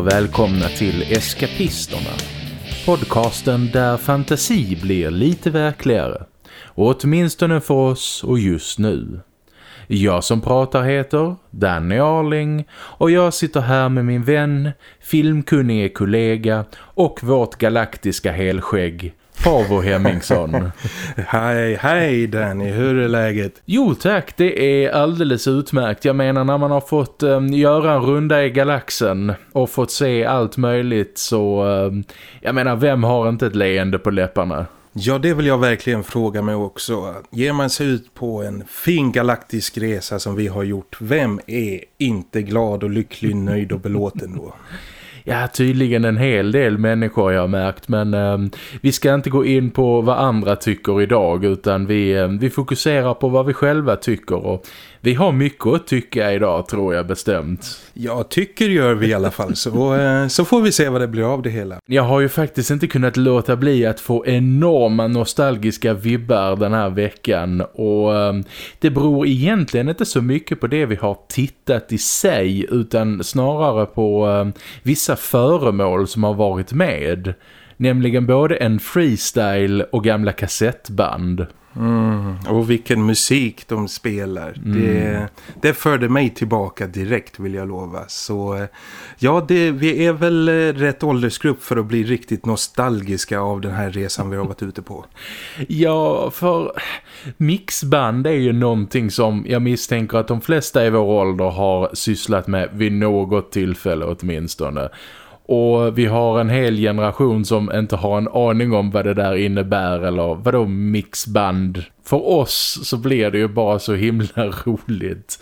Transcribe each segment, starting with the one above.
Och välkomna till Eskapisterna. Podcasten där fantasi blir lite verkligare. Åtminstone för oss och just nu. Jag som pratar heter Danny Arling och jag sitter här med min vän, filmkunnige kollega och vårt galaktiska helskägg Pavo Hemmingsson. hej, hej Danny, hur är läget? Jo tack, det är alldeles utmärkt. Jag menar när man har fått um, göra en runda i galaxen och fått se allt möjligt så, um, jag menar vem har inte ett leende på läpparna? Ja, det vill jag verkligen fråga mig också. Ger man sig ut på en fin galaktisk resa som vi har gjort, vem är inte glad och lycklig, nöjd och belåten då? Ja, tydligen en hel del människor jag har märkt. Men eh, vi ska inte gå in på vad andra tycker idag utan vi, eh, vi fokuserar på vad vi själva tycker. Och vi har mycket att tycka idag tror jag bestämt. Ja, tycker gör vi i alla fall. Så, eh, så får vi se vad det blir av det hela. Jag har ju faktiskt inte kunnat låta bli att få enorma nostalgiska vibbar den här veckan. Och eh, det beror egentligen inte så mycket på det vi har tittat i sig utan snarare på eh, vissa föremål som har varit med. Nämligen både en freestyle och gamla kassettband. Mm. Och vilken musik de spelar. Mm. Det, det förde mig tillbaka direkt vill jag lova. Så ja, det, vi är väl eh, rätt åldersgrupp för att bli riktigt nostalgiska av den här resan vi har varit ute på. Ja, för mixband är ju någonting som jag misstänker att de flesta i vår ålder har sysslat med vid något tillfälle åtminstone. Och vi har en hel generation som inte har en aning om vad det där innebär eller vad då mixband. För oss så blir det ju bara så himla roligt.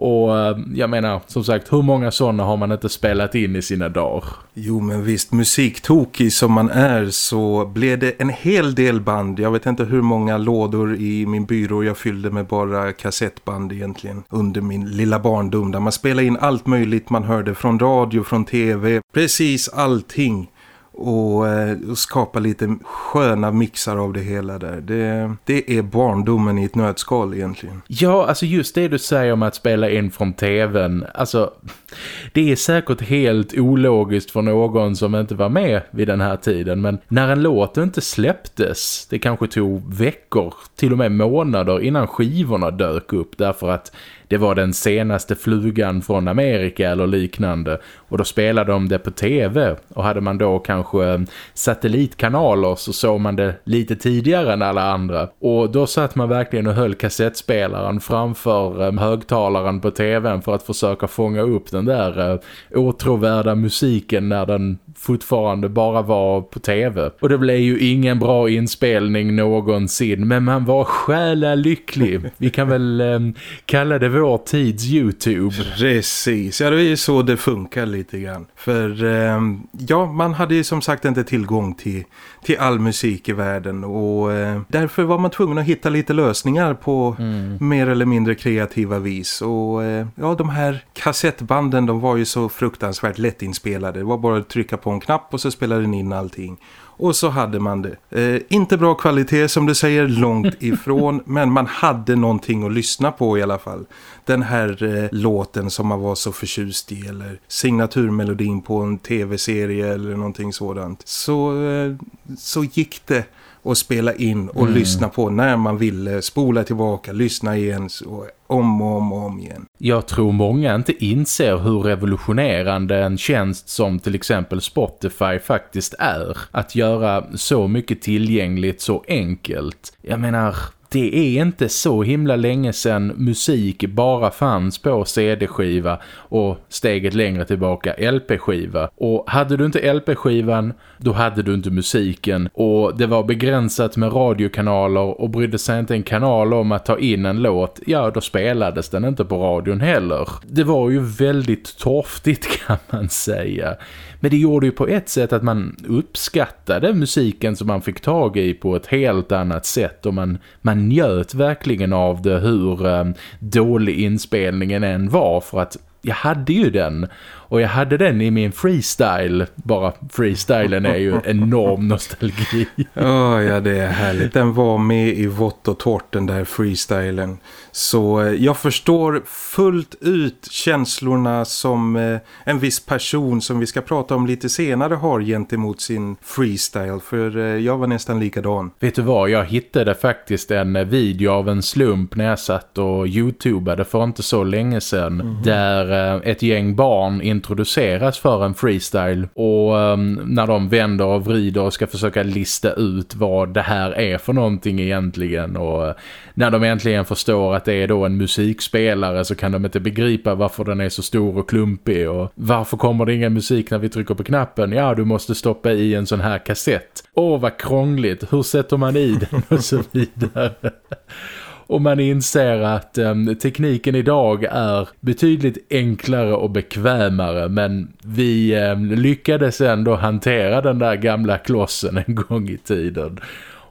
Och eh, jag menar, som sagt, hur många sådana har man inte spelat in i sina dagar? Jo, men visst, musiktokig som man är så blev det en hel del band. Jag vet inte hur många lådor i min byrå jag fyllde med bara kassettband egentligen under min lilla barndom. Där man spelade in allt möjligt man hörde från radio, från tv, precis allting och, eh, och skapa lite sköna mixar av det hela där. Det, det är barndomen i ett nötskal egentligen. Ja, alltså just det du säger om att spela in från tvn. Alltså, det är säkert helt ologiskt för någon som inte var med vid den här tiden. Men när en låt inte släpptes, det kanske tog veckor, till och med månader innan skivorna dök upp. Därför att det var den senaste flugan från Amerika eller liknande. Och då spelade de det på tv och hade man då kanske eh, satellitkanaler så såg man det lite tidigare än alla andra. Och då satt man verkligen och höll kassettspelaren framför eh, högtalaren på tvn för att försöka fånga upp den där eh, åtråvärda musiken när den fortfarande bara var på tv. Och det blev ju ingen bra inspelning någonsin men man var själa lycklig. Vi kan väl eh, kalla det vår tids Youtube. Precis, ja det är ju så det funkar lite grann. För eh, ja, man hade ju som sagt inte tillgång till, till all musik i världen och eh, därför var man tvungen att hitta lite lösningar på mm. mer eller mindre kreativa vis. Och eh, ja, de här kassettbanden de var ju så fruktansvärt lättinspelade. Det var bara att trycka på en knapp och så spelade den in allting. Och så hade man det. Eh, inte bra kvalitet som du säger, långt ifrån. men man hade någonting att lyssna på i alla fall. Den här eh, låten som man var så förtjust i. Eller signaturmelodin på en tv-serie eller någonting sådant. Så, eh, så gick det att spela in och mm. lyssna på när man ville. Spola tillbaka, lyssna igen så om och om och om igen. Jag tror många inte inser hur revolutionerande en tjänst som till exempel Spotify faktiskt är. Att göra så mycket tillgängligt så enkelt. Jag menar, det är inte så himla länge sedan musik bara fanns på CD-skiva och steget längre tillbaka LP-skiva. Och hade du inte LP-skivan, då hade du inte musiken. Och det var begränsat med radiokanaler och brydde sig inte en kanal om att ta in en låt, ja då spelades den inte på radion heller. Det var ju väldigt torftigt kan man säga. Men det gjorde ju på ett sätt att man uppskattade musiken som man fick tag i på ett helt annat sätt. Och man, man njöt verkligen av det hur eh, dålig inspelningen än var. För att jag hade ju den och jag hade den i min freestyle. Bara freestylen är ju enorm nostalgi. Oh, ja, det är härligt. Den var med i vått och torrt den där freestylen. Så eh, jag förstår fullt ut känslorna som eh, en viss person som vi ska prata om lite senare har gentemot sin freestyle. För eh, jag var nästan likadan. Vet du vad, jag hittade faktiskt en video av en slump när jag satt och youtubade för inte så länge sedan. Mm -hmm. Där ett gäng barn introduceras för en freestyle. Och um, när de vänder och vrider och ska försöka lista ut vad det här är för någonting egentligen. Och eh, när de äntligen förstår att det är då en musikspelare så kan de inte begripa varför den är så stor och klumpig och varför kommer det ingen musik när vi trycker på knappen? Ja, du måste stoppa i en sån här kassett. Åh, vad krångligt. Hur sätter man i den och så vidare? Och man inser att um, tekniken idag är betydligt enklare och bekvämare men vi um, lyckades ändå hantera den där gamla klossen en gång i tiden.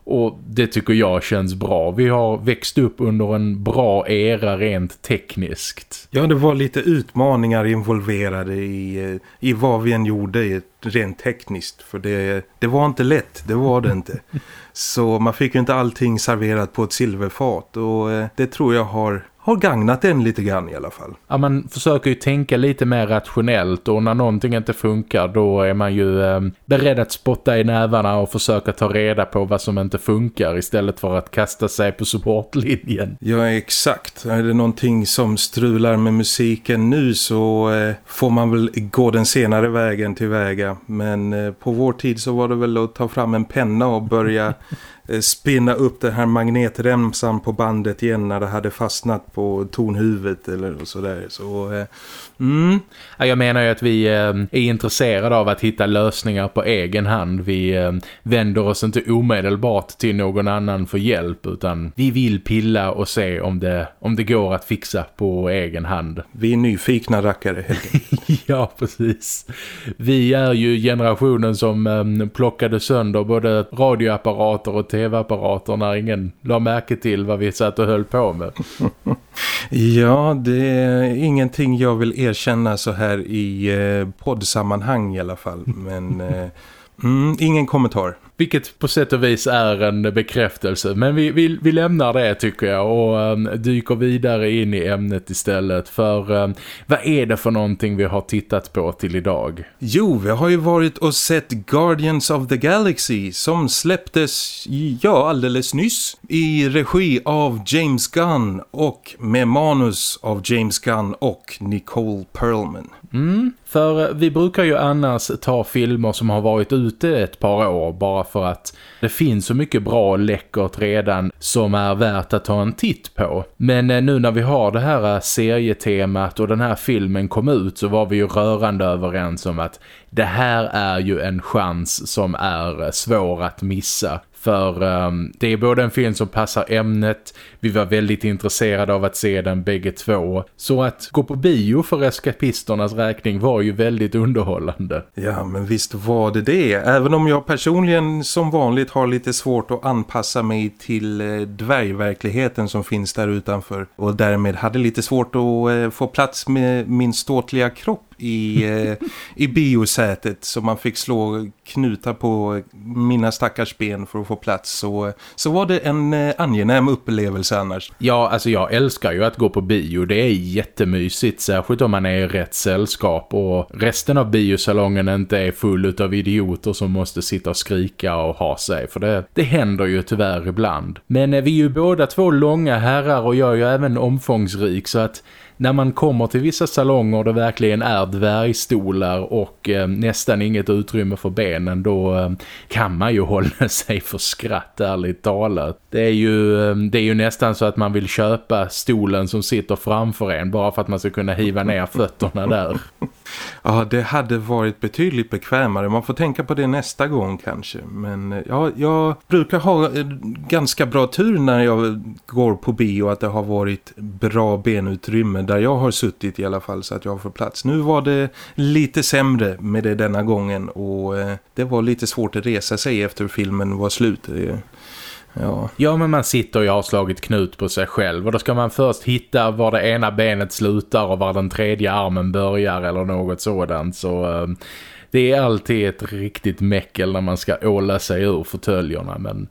Och det tycker jag känns bra. Vi har växt upp under en bra era rent tekniskt. Ja, det var lite utmaningar involverade i, eh, i vad vi än gjorde rent tekniskt. För det, det var inte lätt, det var det inte. Så man fick ju inte allting serverat på ett silverfat. Och eh, det tror jag har har gagnat en lite grann i alla fall. Ja, man försöker ju tänka lite mer rationellt och när någonting inte funkar då är man ju eh, beredd att spotta i nävarna och försöka ta reda på vad som inte funkar istället för att kasta sig på supportlinjen. Ja, exakt. Är det någonting som strular med musiken nu så eh, får man väl gå den senare vägen tillväga. Men eh, på vår tid så var det väl att ta fram en penna och börja spinna upp den här magnetremsan på bandet igen när det hade fastnat på tonhuvudet eller sådär. Så, eh, mm. ja, jag menar ju att vi eh, är intresserade av att hitta lösningar på egen hand. Vi eh, vänder oss inte omedelbart till någon annan för hjälp utan vi vill pilla och se om det, om det går att fixa på egen hand. Vi är nyfikna rackare Ja, precis. Vi är ju generationen som eh, plockade sönder både radioapparater och tv-apparater när ingen la märke till vad vi satt och höll på med. ja, det är ingenting jag vill erkänna så här i eh, poddsammanhang i alla fall. Men eh, mm, ingen kommentar. Vilket på sätt och vis är en bekräftelse. Men vi, vi, vi lämnar det tycker jag och um, dyker vidare in i ämnet istället. För um, vad är det för någonting vi har tittat på till idag? Jo, vi har ju varit och sett Guardians of the Galaxy som släpptes, ja, alldeles nyss. I regi av James Gunn och med manus av James Gunn och Nicole Perlman. Mm, för eh, vi brukar ju annars ta filmer som har varit ute ett par år bara för att det finns så mycket bra läckert redan som är värt att ta en titt på. Men eh, nu när vi har det här eh, serietemat och den här filmen kom ut så var vi ju rörande överens om att det här är ju en chans som är svår att missa. För um, det är både en film som passar ämnet, vi var väldigt intresserade av att se den bägge två. Så att gå på bio för eskapisternas räkning var ju väldigt underhållande. Ja, men visst var det det. Även om jag personligen som vanligt har lite svårt att anpassa mig till eh, dvärgverkligheten som finns där utanför. Och därmed hade lite svårt att eh, få plats med min ståtliga kropp i, eh, i biosätet så man fick slå knutar på mina stackars ben för att få plats så, så var det en eh, angenäm upplevelse annars. Ja, alltså jag älskar ju att gå på bio. Det är jättemysigt, särskilt om man är i rätt sällskap och resten av biosalongen inte är full av idioter som måste sitta och skrika och ha sig. För det, det händer ju tyvärr ibland. Men eh, vi är ju båda två långa herrar och jag är ju även omfångsrik så att när man kommer till vissa salonger det verkligen är dvärgstolar och eh, nästan inget utrymme för benen då eh, kan man ju hålla sig för skratt ärligt talat. Det är, ju, eh, det är ju nästan så att man vill köpa stolen som sitter framför en bara för att man ska kunna hiva ner fötterna där. Ja, det hade varit betydligt bekvämare. Man får tänka på det nästa gång kanske. Men eh, ja, jag brukar ha eh, ganska bra tur när jag går på bio att det har varit bra benutrymme där jag har suttit i alla fall så att jag får plats. Nu var det lite sämre med det denna gången och eh, det var lite svårt att resa sig efter filmen var slut. Eh, ja. ja, men man sitter och har slagit knut på sig själv och då ska man först hitta var det ena benet slutar och var den tredje armen börjar eller något sådant. Så eh, det är alltid ett riktigt mäckel när man ska åla sig ur fåtöljerna men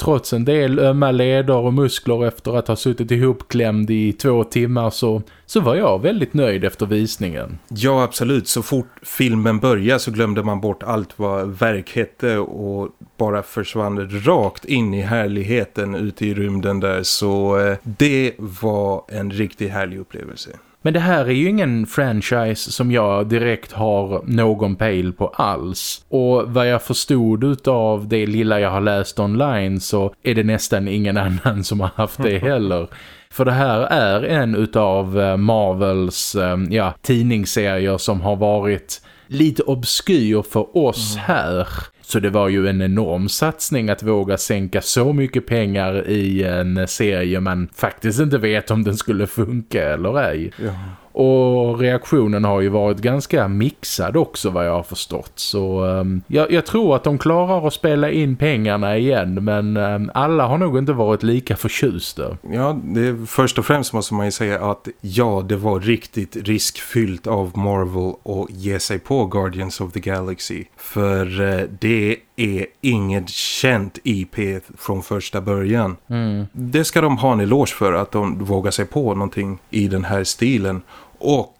trots en del ömma leder och muskler efter att ha suttit ihopklämd i två timmar så, så var jag väldigt nöjd efter visningen. Ja, absolut. Så fort filmen började så glömde man bort allt vad verk hette och bara försvann rakt in i härligheten ute i rymden där. Så eh, det var en riktigt härlig upplevelse. Men det här är ju ingen franchise som jag direkt har någon pejl på alls. Och vad jag förstod av det lilla jag har läst online så är det nästan ingen annan som har haft det heller. För det här är en utav eh, Marvels eh, ja, tidningsserier som har varit lite obskyr för oss mm. här. Så det var ju en enorm satsning att våga sänka så mycket pengar i en serie man faktiskt inte vet om den skulle funka eller ej. Ja. Och reaktionen har ju varit ganska mixad också vad jag har förstått. Så um, jag, jag, tror att de klarar att spela in pengarna igen men um, alla har nog inte varit lika förtjusta. Ja, det, först och främst måste man ju säga att ja, det var riktigt riskfyllt av Marvel att ge sig på Guardians of the Galaxy. För uh, det är inget känt IP från första början. Mm. Det ska de ha en eloge för att de vågar sig på någonting i den här stilen. Och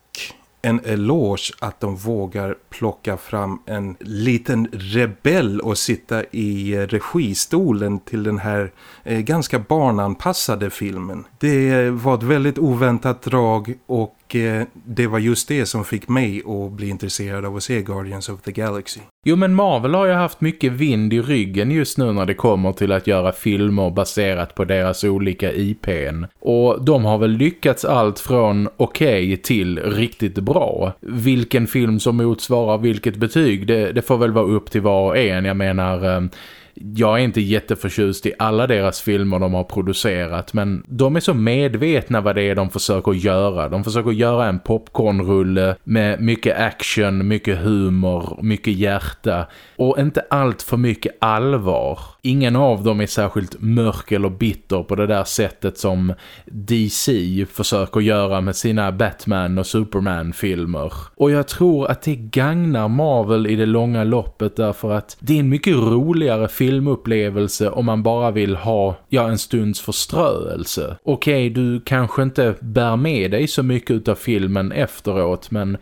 en eloge att de vågar plocka fram en liten rebell och sitta i registolen till den här eh, ganska barnanpassade filmen. Det var ett väldigt oväntat drag och Eh, det var just det som fick mig att bli intresserad av att se Guardians of the Galaxy. Jo men Marvel har ju haft mycket vind i ryggen just nu när det kommer till att göra filmer baserat på deras olika IPn. Och de har väl lyckats allt från okej okay till riktigt bra. Vilken film som motsvarar vilket betyg, det, det får väl vara upp till var och en. Jag menar... Eh, jag är inte jätteförtjust i alla deras filmer de har producerat men de är så medvetna vad det är de försöker göra. De försöker göra en popcornrulle med mycket action, mycket humor, mycket hjärta och inte allt för mycket allvar. Ingen av dem är särskilt mörk eller bitter på det där sättet som DC försöker göra med sina Batman och Superman-filmer. Och jag tror att det gagnar Marvel i det långa loppet därför att det är en mycket roligare film filmupplevelse om man bara vill ha ja, en stunds förströelse. Okej, okay, du kanske inte bär med dig så mycket av filmen efteråt men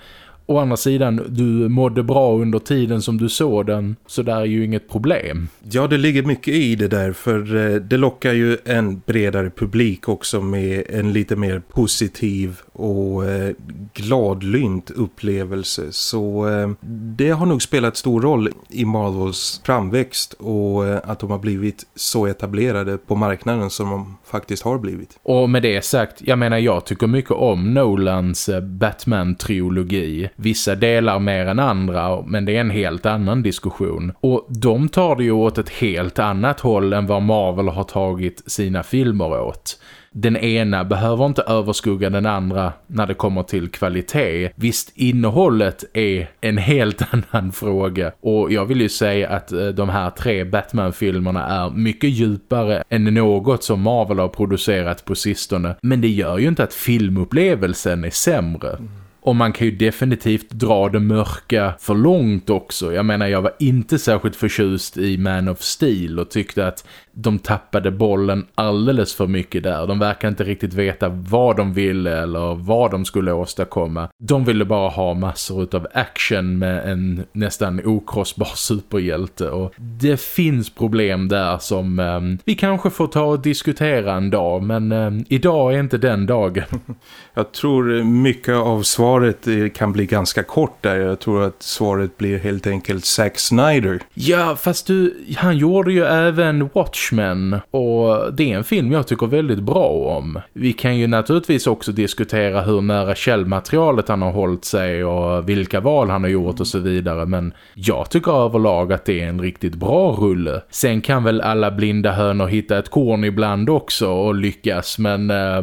å andra sidan, du mådde bra under tiden som du såg den så där är ju inget problem. Ja, det ligger mycket i det där för eh, det lockar ju en bredare publik också med en lite mer positiv och eh, gladlynt upplevelse. Så eh, det har nog spelat stor roll i Marvels framväxt och att de har blivit så etablerade på marknaden som de faktiskt har blivit. Och med det sagt, jag menar jag tycker mycket om Nolans Batman-trilogi vissa delar mer än andra men det är en helt annan diskussion. Och de tar det ju åt ett helt annat håll än vad Marvel har tagit sina filmer åt den ena behöver inte överskugga den andra när det kommer till kvalitet. Visst, innehållet är en helt annan fråga och jag vill ju säga att eh, de här tre Batman-filmerna är mycket djupare än något som Marvel har producerat på sistone. Men det gör ju inte att filmupplevelsen är sämre. Och man kan ju definitivt dra det mörka för långt också. Jag menar, jag var inte särskilt förtjust i Man of Steel och tyckte att de tappade bollen alldeles för mycket där. De verkar inte riktigt veta vad de ville eller vad de skulle åstadkomma. De ville bara ha massor av action med en nästan okrossbar superhjälte. Och det finns problem där som um, vi kanske får ta och diskutera en dag. Men um, idag är inte den dagen. Jag tror mycket av svaret eh, kan bli ganska kort där. Jag tror att svaret blir helt enkelt Zack Snyder. Ja, fast du, han gjorde ju även Watch Watchmen och det är en film jag tycker väldigt bra om. Vi kan ju naturligtvis också diskutera hur nära källmaterialet han har hållit sig och vilka val han har gjort och så vidare men jag tycker överlag att det är en riktigt bra rulle. Sen kan väl alla blinda hönor hitta ett korn ibland också och lyckas men eh,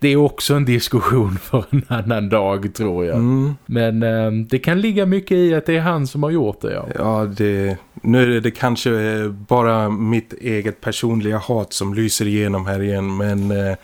det är också en diskussion för en annan dag tror jag. Mm. Men eh, det kan ligga mycket i att det är han som har gjort det. Ja, ja det Nu är det kanske bara mitt eget personliga hat som lyser igenom här igen. Men eh,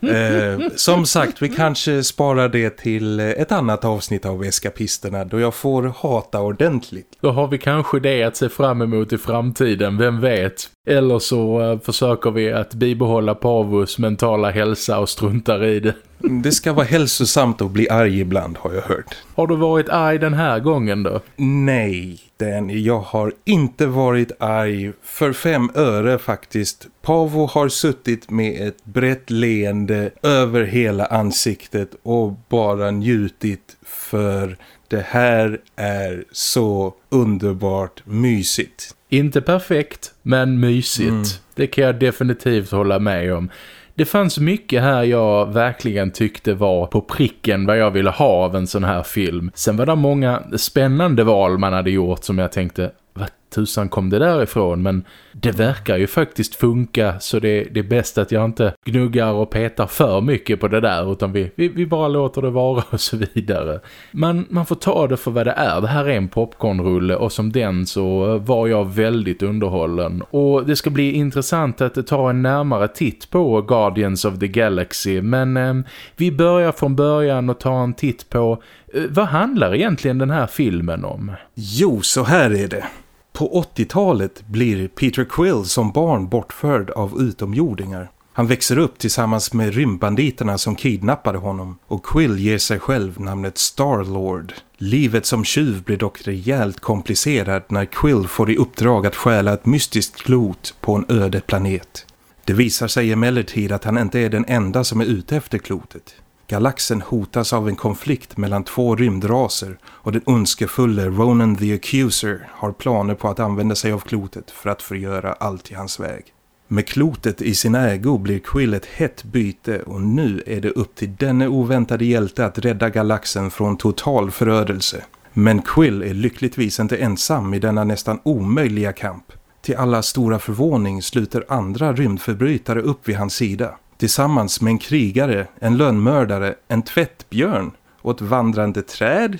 eh, som sagt, vi kanske sparar det till ett annat avsnitt av Eskapisterna då jag får hata ordentligt. Då har vi kanske det att se fram emot i framtiden, vem vet? Eller så uh, försöker vi att bibehålla Pavus mentala hälsa och struntar i det. Det ska vara hälsosamt att bli arg ibland har jag hört. Har du varit arg den här gången då? Nej, Danny. Jag har inte varit arg för fem öre faktiskt. Pavo har suttit med ett brett leende över hela ansiktet och bara njutit för det här är så underbart mysigt. Inte perfekt, men mysigt. Mm. Det kan jag definitivt hålla med om. Det fanns mycket här jag verkligen tyckte var på pricken vad jag ville ha av en sån här film. Sen var det många spännande val man hade gjort som jag tänkte, tusan kom det därifrån men det verkar ju faktiskt funka så det, det är bäst att jag inte gnuggar och petar för mycket på det där utan vi, vi, vi bara låter det vara och så vidare. Man, man får ta det för vad det är. Det här är en popcornrulle och som den så var jag väldigt underhållen. Och det ska bli intressant att ta en närmare titt på Guardians of the Galaxy men eh, vi börjar från början och tar en titt på eh, vad handlar egentligen den här filmen om? Jo, så här är det. På 80-talet blir Peter Quill som barn bortförd av utomjordingar. Han växer upp tillsammans med rymdbanditerna som kidnappade honom och Quill ger sig själv namnet Star-Lord. Livet som tjuv blir dock rejält komplicerat när Quill får i uppdrag att stjäla ett mystiskt klot på en öde planet. Det visar sig emellertid att han inte är den enda som är ute efter klotet. Galaxen hotas av en konflikt mellan två rymdraser och den ondskefulle Ronan the Accuser har planer på att använda sig av klotet för att förgöra allt i hans väg. Med klotet i sin ägo blir Quill ett hett byte och nu är det upp till denne oväntade hjälte att rädda galaxen från total förödelse. Men Quill är lyckligtvis inte ensam i denna nästan omöjliga kamp. Till alla stora förvåning sluter andra rymdförbrytare upp vid hans sida tillsammans med en krigare, en lönnmördare, en tvättbjörn och ett vandrande träd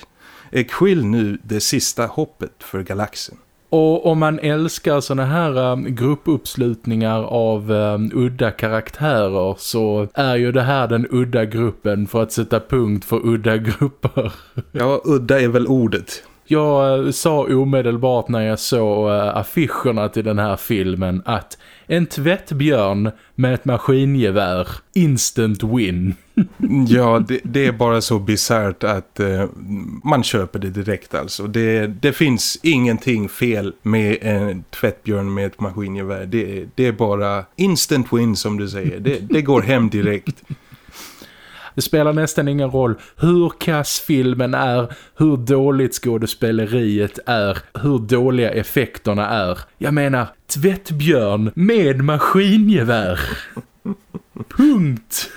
är Quill nu det sista hoppet för galaxen. Och om man älskar såna här um, gruppuppslutningar av um, udda karaktärer så är ju det här den udda gruppen för att sätta punkt för udda grupper. Ja, udda är väl ordet. Jag eh, sa omedelbart när jag såg eh, affischerna till den här filmen att en tvättbjörn med ett maskingevär. Instant win. ja, det, det, är bara så bizart att eh, man köper det direkt alltså. Det, det, finns ingenting fel med en tvättbjörn med ett maskingevär. Det, det är bara instant win som du säger. Det, det går hem direkt. Det spelar nästan ingen roll hur kass filmen är, hur dåligt skådespeleriet är, hur dåliga effekterna är. Jag menar, tvättbjörn med maskingevär. Punkt.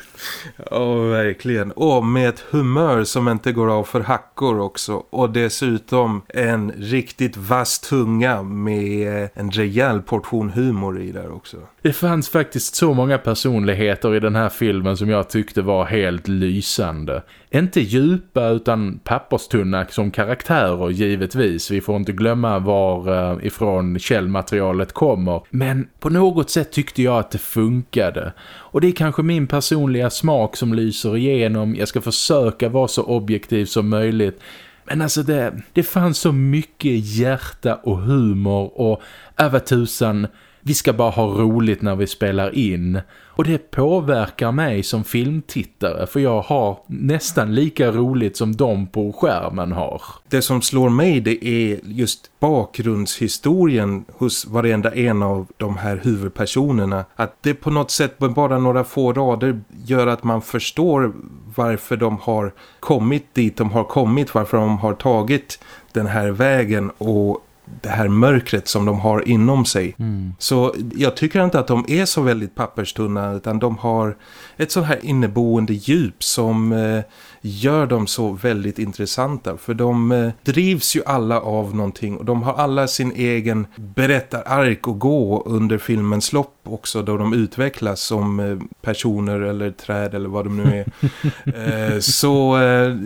Ja, verkligen. Och med ett humör som inte går av för hackor också. Och dessutom en riktigt vass tunga med en rejäl portion humor i där också. Det fanns faktiskt så många personligheter i den här filmen som jag tyckte var helt lysande. Inte djupa utan papperstunna som karaktärer givetvis. Vi får inte glömma varifrån eh, ifrån källmaterialet kommer. Men på något sätt tyckte jag att det funkade. Och det är kanske min personliga smak som lyser igenom. Jag ska försöka vara så objektiv som möjligt. Men alltså det, det fanns så mycket hjärta och humor och äh, över tusan vi ska bara ha roligt när vi spelar in. Och det påverkar mig som filmtittare för jag har nästan lika roligt som de på skärmen har. Det som slår mig det är just bakgrundshistorien hos varenda en av de här huvudpersonerna. Att det på något sätt med bara några få rader gör att man förstår varför de har kommit dit de har kommit, varför de har tagit den här vägen och det här mörkret som de har inom sig. Mm. Så jag tycker inte att de är så väldigt papperstunna utan de har ett så här inneboende djup som eh, gör dem så väldigt intressanta. För de eh, drivs ju alla av någonting och de har alla sin egen berättarark att gå under filmens lopp också då de utvecklas som eh, personer eller träd eller vad de nu är. Eh, så eh,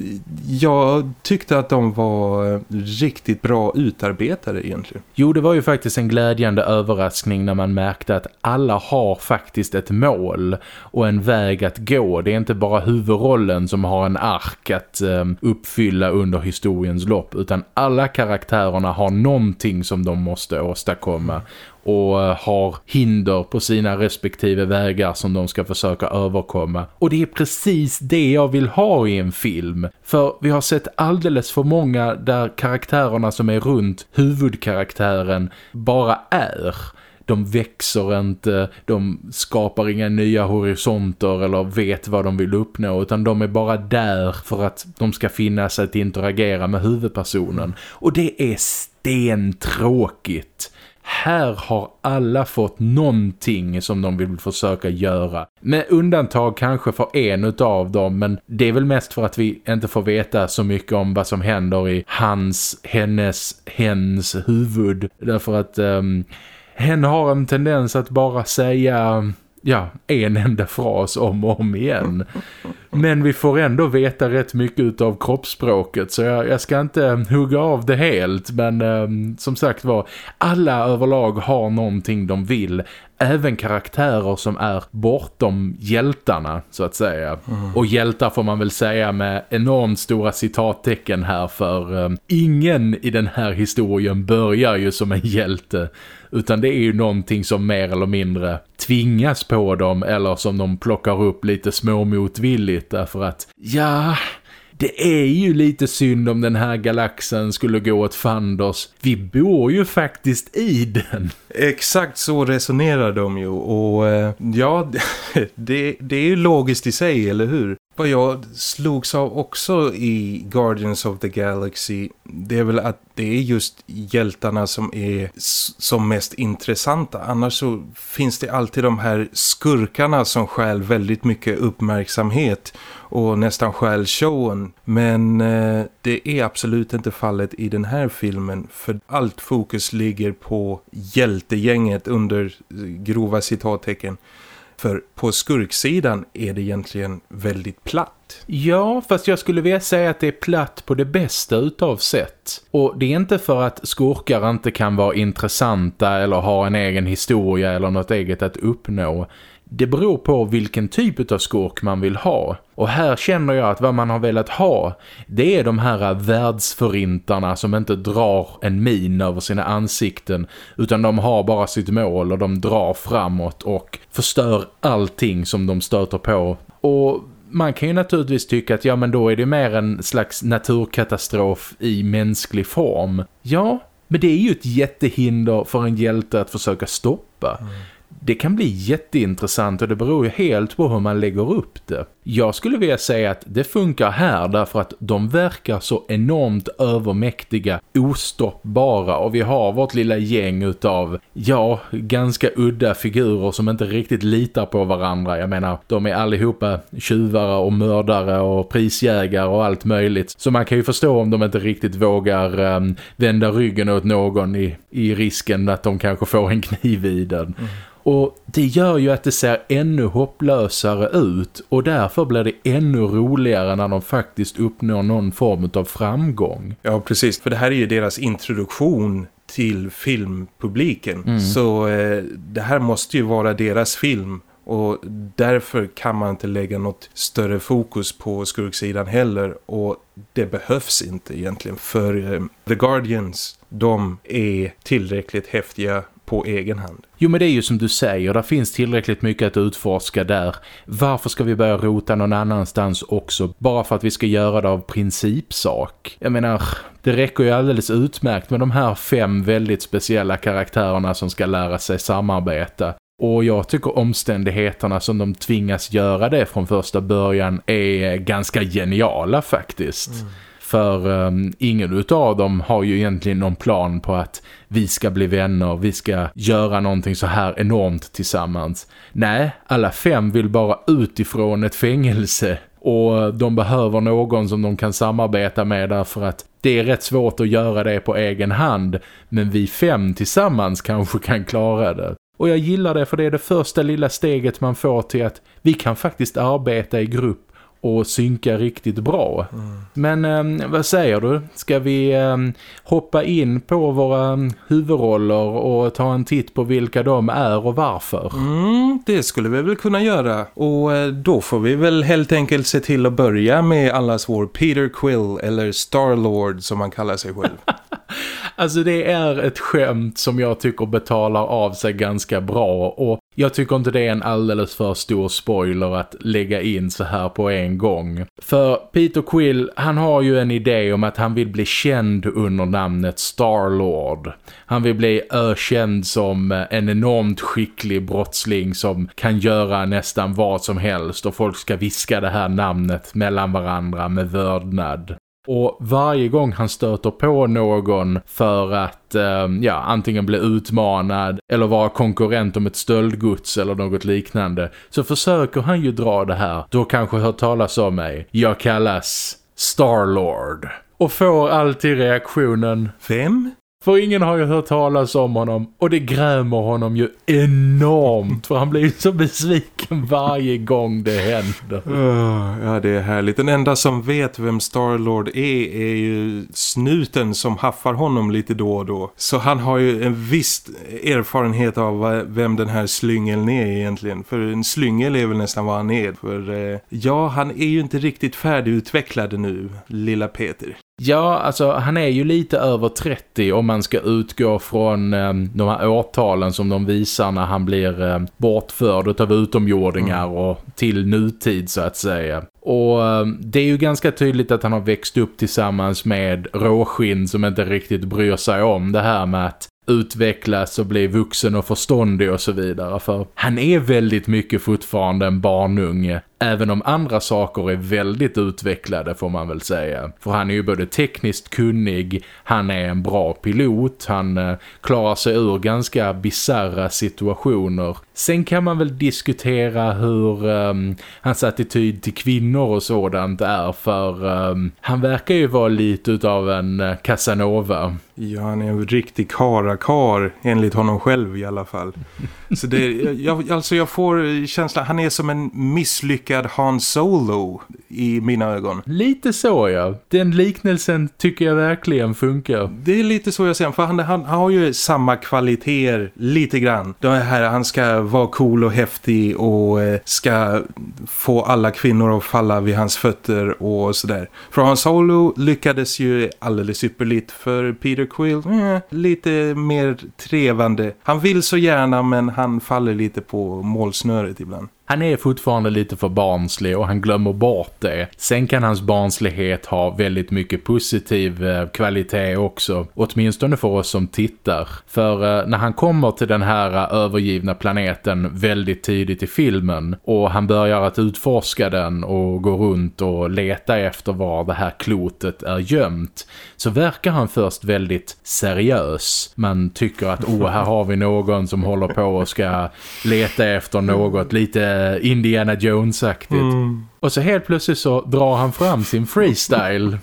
jag tyckte att de var riktigt bra utarbetade egentligen. Jo, det var ju faktiskt en glädjande överraskning när man märkte att alla har faktiskt ett mål och en väg att gå. Det är inte bara huvudrollen som har en ark att uppfylla under historiens lopp utan alla karaktärerna har någonting som de måste åstadkomma och eh, har hinder på sina respektive vägar som de ska försöka överkomma. Och det är precis det jag vill ha i en film. För vi har sett alldeles för många där karaktärerna som är runt huvudkaraktären bara är. De växer inte, de skapar inga nya horisonter eller vet vad de vill uppnå utan de är bara där för att de ska finnas att interagera med huvudpersonen. Och det är stentråkigt här har alla fått någonting som de vill försöka göra. Med undantag kanske för en av dem men det är väl mest för att vi inte får veta så mycket om vad som händer i hans, hennes, hens huvud. Därför att um, hen har en tendens att bara säga ja, en enda fras om och om igen. Men vi får ändå veta rätt mycket av kroppsspråket så jag, jag ska inte hugga av det helt. Men eh, som sagt var, alla överlag har någonting de vill. Även karaktärer som är bortom hjältarna så att säga. Mm. Och hjältar får man väl säga med enormt stora citattecken här för eh, ingen i den här historien börjar ju som en hjälte. Utan det är ju någonting som mer eller mindre tvingas på dem eller som de plockar upp lite småmotvilligt därför att ja, det är ju lite synd om den här galaxen skulle gå åt fanders. Vi bor ju faktiskt i den. Exakt så resonerar de ju och eh, ja, det, det är ju logiskt i sig, eller hur? Vad jag slogs av också i Guardians of the Galaxy det är väl att det är just hjältarna som är som mest intressanta. Annars så finns det alltid de här skurkarna som skäl väldigt mycket uppmärksamhet och nästan skäl showen. Men eh, det är absolut inte fallet i den här filmen för allt fokus ligger på hjältegänget under eh, grova citattecken. För på skurksidan är det egentligen väldigt platt. Ja, fast jag skulle vilja säga att det är platt på det bästa utav sätt. Och det är inte för att skurkar inte kan vara intressanta eller ha en egen historia eller något eget att uppnå. Det beror på vilken typ av skurk man vill ha. Och här känner jag att vad man har velat ha det är de här världsförintarna som inte drar en min över sina ansikten utan de har bara sitt mål och de drar framåt och förstör allting som de stöter på. Och man kan ju naturligtvis tycka att ja men då är det mer en slags naturkatastrof i mänsklig form. Ja, men det är ju ett jättehinder för en hjälte att försöka stoppa. Mm det kan bli jätteintressant och det beror ju helt på hur man lägger upp det. Jag skulle vilja säga att det funkar här därför att de verkar så enormt övermäktiga, ostoppbara och vi har vårt lilla gäng utav, ja, ganska udda figurer som inte riktigt litar på varandra. Jag menar, de är allihopa tjuvare och mördare och prisjägare och allt möjligt. Så man kan ju förstå om de inte riktigt vågar um, vända ryggen åt någon i, i risken att de kanske får en kniv i den. Mm. Och det gör ju att det ser ännu hopplösare ut och därför blir det ännu roligare när de faktiskt uppnår någon form av framgång. Ja, precis. För det här är ju deras introduktion till filmpubliken. Mm. Så eh, det här måste ju vara deras film och därför kan man inte lägga något större fokus på skurksidan heller och det behövs inte egentligen för eh, The Guardians de är tillräckligt häftiga på egen hand. Jo men det är ju som du säger, det finns tillräckligt mycket att utforska där. Varför ska vi börja rota någon annanstans också? Bara för att vi ska göra det av principsak. Jag menar, det räcker ju alldeles utmärkt med de här fem väldigt speciella karaktärerna som ska lära sig samarbeta. Och jag tycker omständigheterna som de tvingas göra det från första början är ganska geniala faktiskt. Mm. För um, ingen av dem har ju egentligen någon plan på att vi ska bli vänner, vi ska göra någonting så här enormt tillsammans. Nej, alla fem vill bara utifrån ett fängelse och de behöver någon som de kan samarbeta med därför att det är rätt svårt att göra det på egen hand men vi fem tillsammans kanske kan klara det. Och jag gillar det för det är det första lilla steget man får till att vi kan faktiskt arbeta i grupp och synka riktigt bra. Mm. Men eh, vad säger du? Ska vi eh, hoppa in på våra huvudroller och ta en titt på vilka de är och varför? Mm, det skulle vi väl kunna göra. Och eh, då får vi väl helt enkelt se till att börja med allas vår Peter Quill eller Starlord som man kallar sig själv. Alltså det är ett skämt som jag tycker betalar av sig ganska bra och jag tycker inte det är en alldeles för stor spoiler att lägga in så här på en gång. För Peter Quill, han har ju en idé om att han vill bli känd under namnet Starlord. Han vill bli ökänd som eh, en enormt skicklig brottsling som kan göra nästan vad som helst och folk ska viska det här namnet mellan varandra med vördnad. Och varje gång han stöter på någon för att eh, ja, antingen bli utmanad eller vara konkurrent om ett stöldgods eller något liknande så försöker han ju dra det här. Då kanske hört talas om mig. Jag kallas Starlord. Och får alltid reaktionen Vem? För ingen har ju hört talas om honom och det grämer honom ju enormt för han blir ju så besviken varje gång det händer. ja, det är härligt. Den enda som vet vem Starlord är är ju snuten som haffar honom lite då och då. Så han har ju en viss erfarenhet av vem den här slyngeln är egentligen. För en slyngel är väl nästan vad han är. För eh, ja, han är ju inte riktigt färdigutvecklad nu, lilla Peter. Ja, alltså han är ju lite över 30 om man ska utgå från eh, de här årtalen som de visar när han blir eh, bortförd av utomjordingar mm. och till nutid så att säga. Och eh, det är ju ganska tydligt att han har växt upp tillsammans med råskinn som inte riktigt bryr sig om det här med att utvecklas och bli vuxen och förståndig och så vidare. För han är väldigt mycket fortfarande en barnunge. Även om andra saker är väldigt utvecklade får man väl säga. För han är ju både tekniskt kunnig, han är en bra pilot, han eh, klarar sig ur ganska bizarra situationer. Sen kan man väl diskutera hur um, hans attityd till kvinnor och sådant är för um, han verkar ju vara lite av en eh, Casanova. Ja, han är en riktig karakar enligt honom själv i alla fall. Så det, jag, alltså jag får känslan, han är som en misslyckad han Solo i mina ögon. Lite så ja, den liknelsen tycker jag verkligen funkar. Det är lite så jag ser, för han, han, han har ju samma kvaliteter lite grann. Det här, han ska vara cool och häftig och eh, ska få alla kvinnor att falla vid hans fötter och sådär. För Han Solo lyckades ju alldeles ypperligt för Peter Quill, eh, lite mer trevande. Han vill så gärna men han faller lite på målsnöret ibland. Han är fortfarande lite för barnslig och han glömmer bort det. Sen kan hans barnslighet ha väldigt mycket positiv eh, kvalitet också. Åtminstone för oss som tittar. För eh, när han kommer till den här eh, övergivna planeten väldigt tidigt i filmen och han börjar att utforska den och gå runt och leta efter var det här klotet är gömt så verkar han först väldigt seriös. Man tycker att oh, här har vi någon som håller på och ska leta efter något lite Indiana Jones-aktigt. Mm. Och så helt plötsligt så drar han fram sin freestyle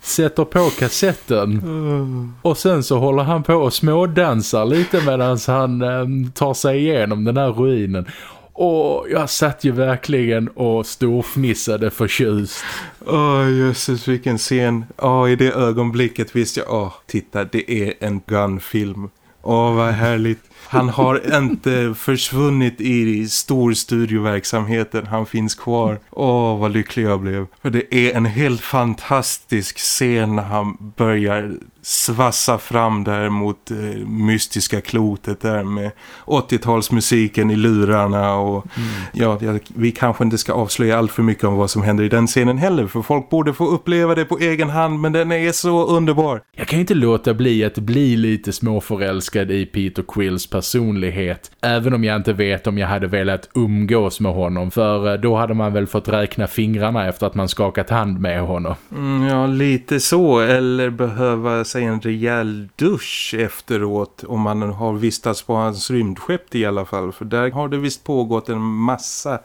sätter på kassetten mm. och sen så håller han på och smådansar lite medan han eh, tar sig igenom den här ruinen. Och jag satt ju verkligen och storfnissade förtjust. Åh, oh, jösses vilken scen. Åh, oh, i det ögonblicket visste jag, åh, oh, titta, det är en gunfilm. Åh, vad härligt. Han har inte försvunnit i storstudioverksamheten. Han finns kvar. Åh, vad lycklig jag blev. För det är en helt fantastisk scen när han börjar svassa fram där mot eh, mystiska klotet där med 80-talsmusiken i lurarna och mm. ja, vi kanske inte ska avslöja allt för mycket om vad som händer i den scenen heller för folk borde få uppleva det på egen hand men den är så underbar. Jag kan inte låta bli att bli lite småförälskad i Peter Quills personlighet även om jag inte vet om jag hade velat umgås med honom för eh, då hade man väl fått räkna fingrarna efter att man skakat hand med honom. Mm, ja, lite så eller behöva sig en rejäl dusch efteråt om man har vistats på hans rymdskepp i alla fall. För där har det visst pågått en massa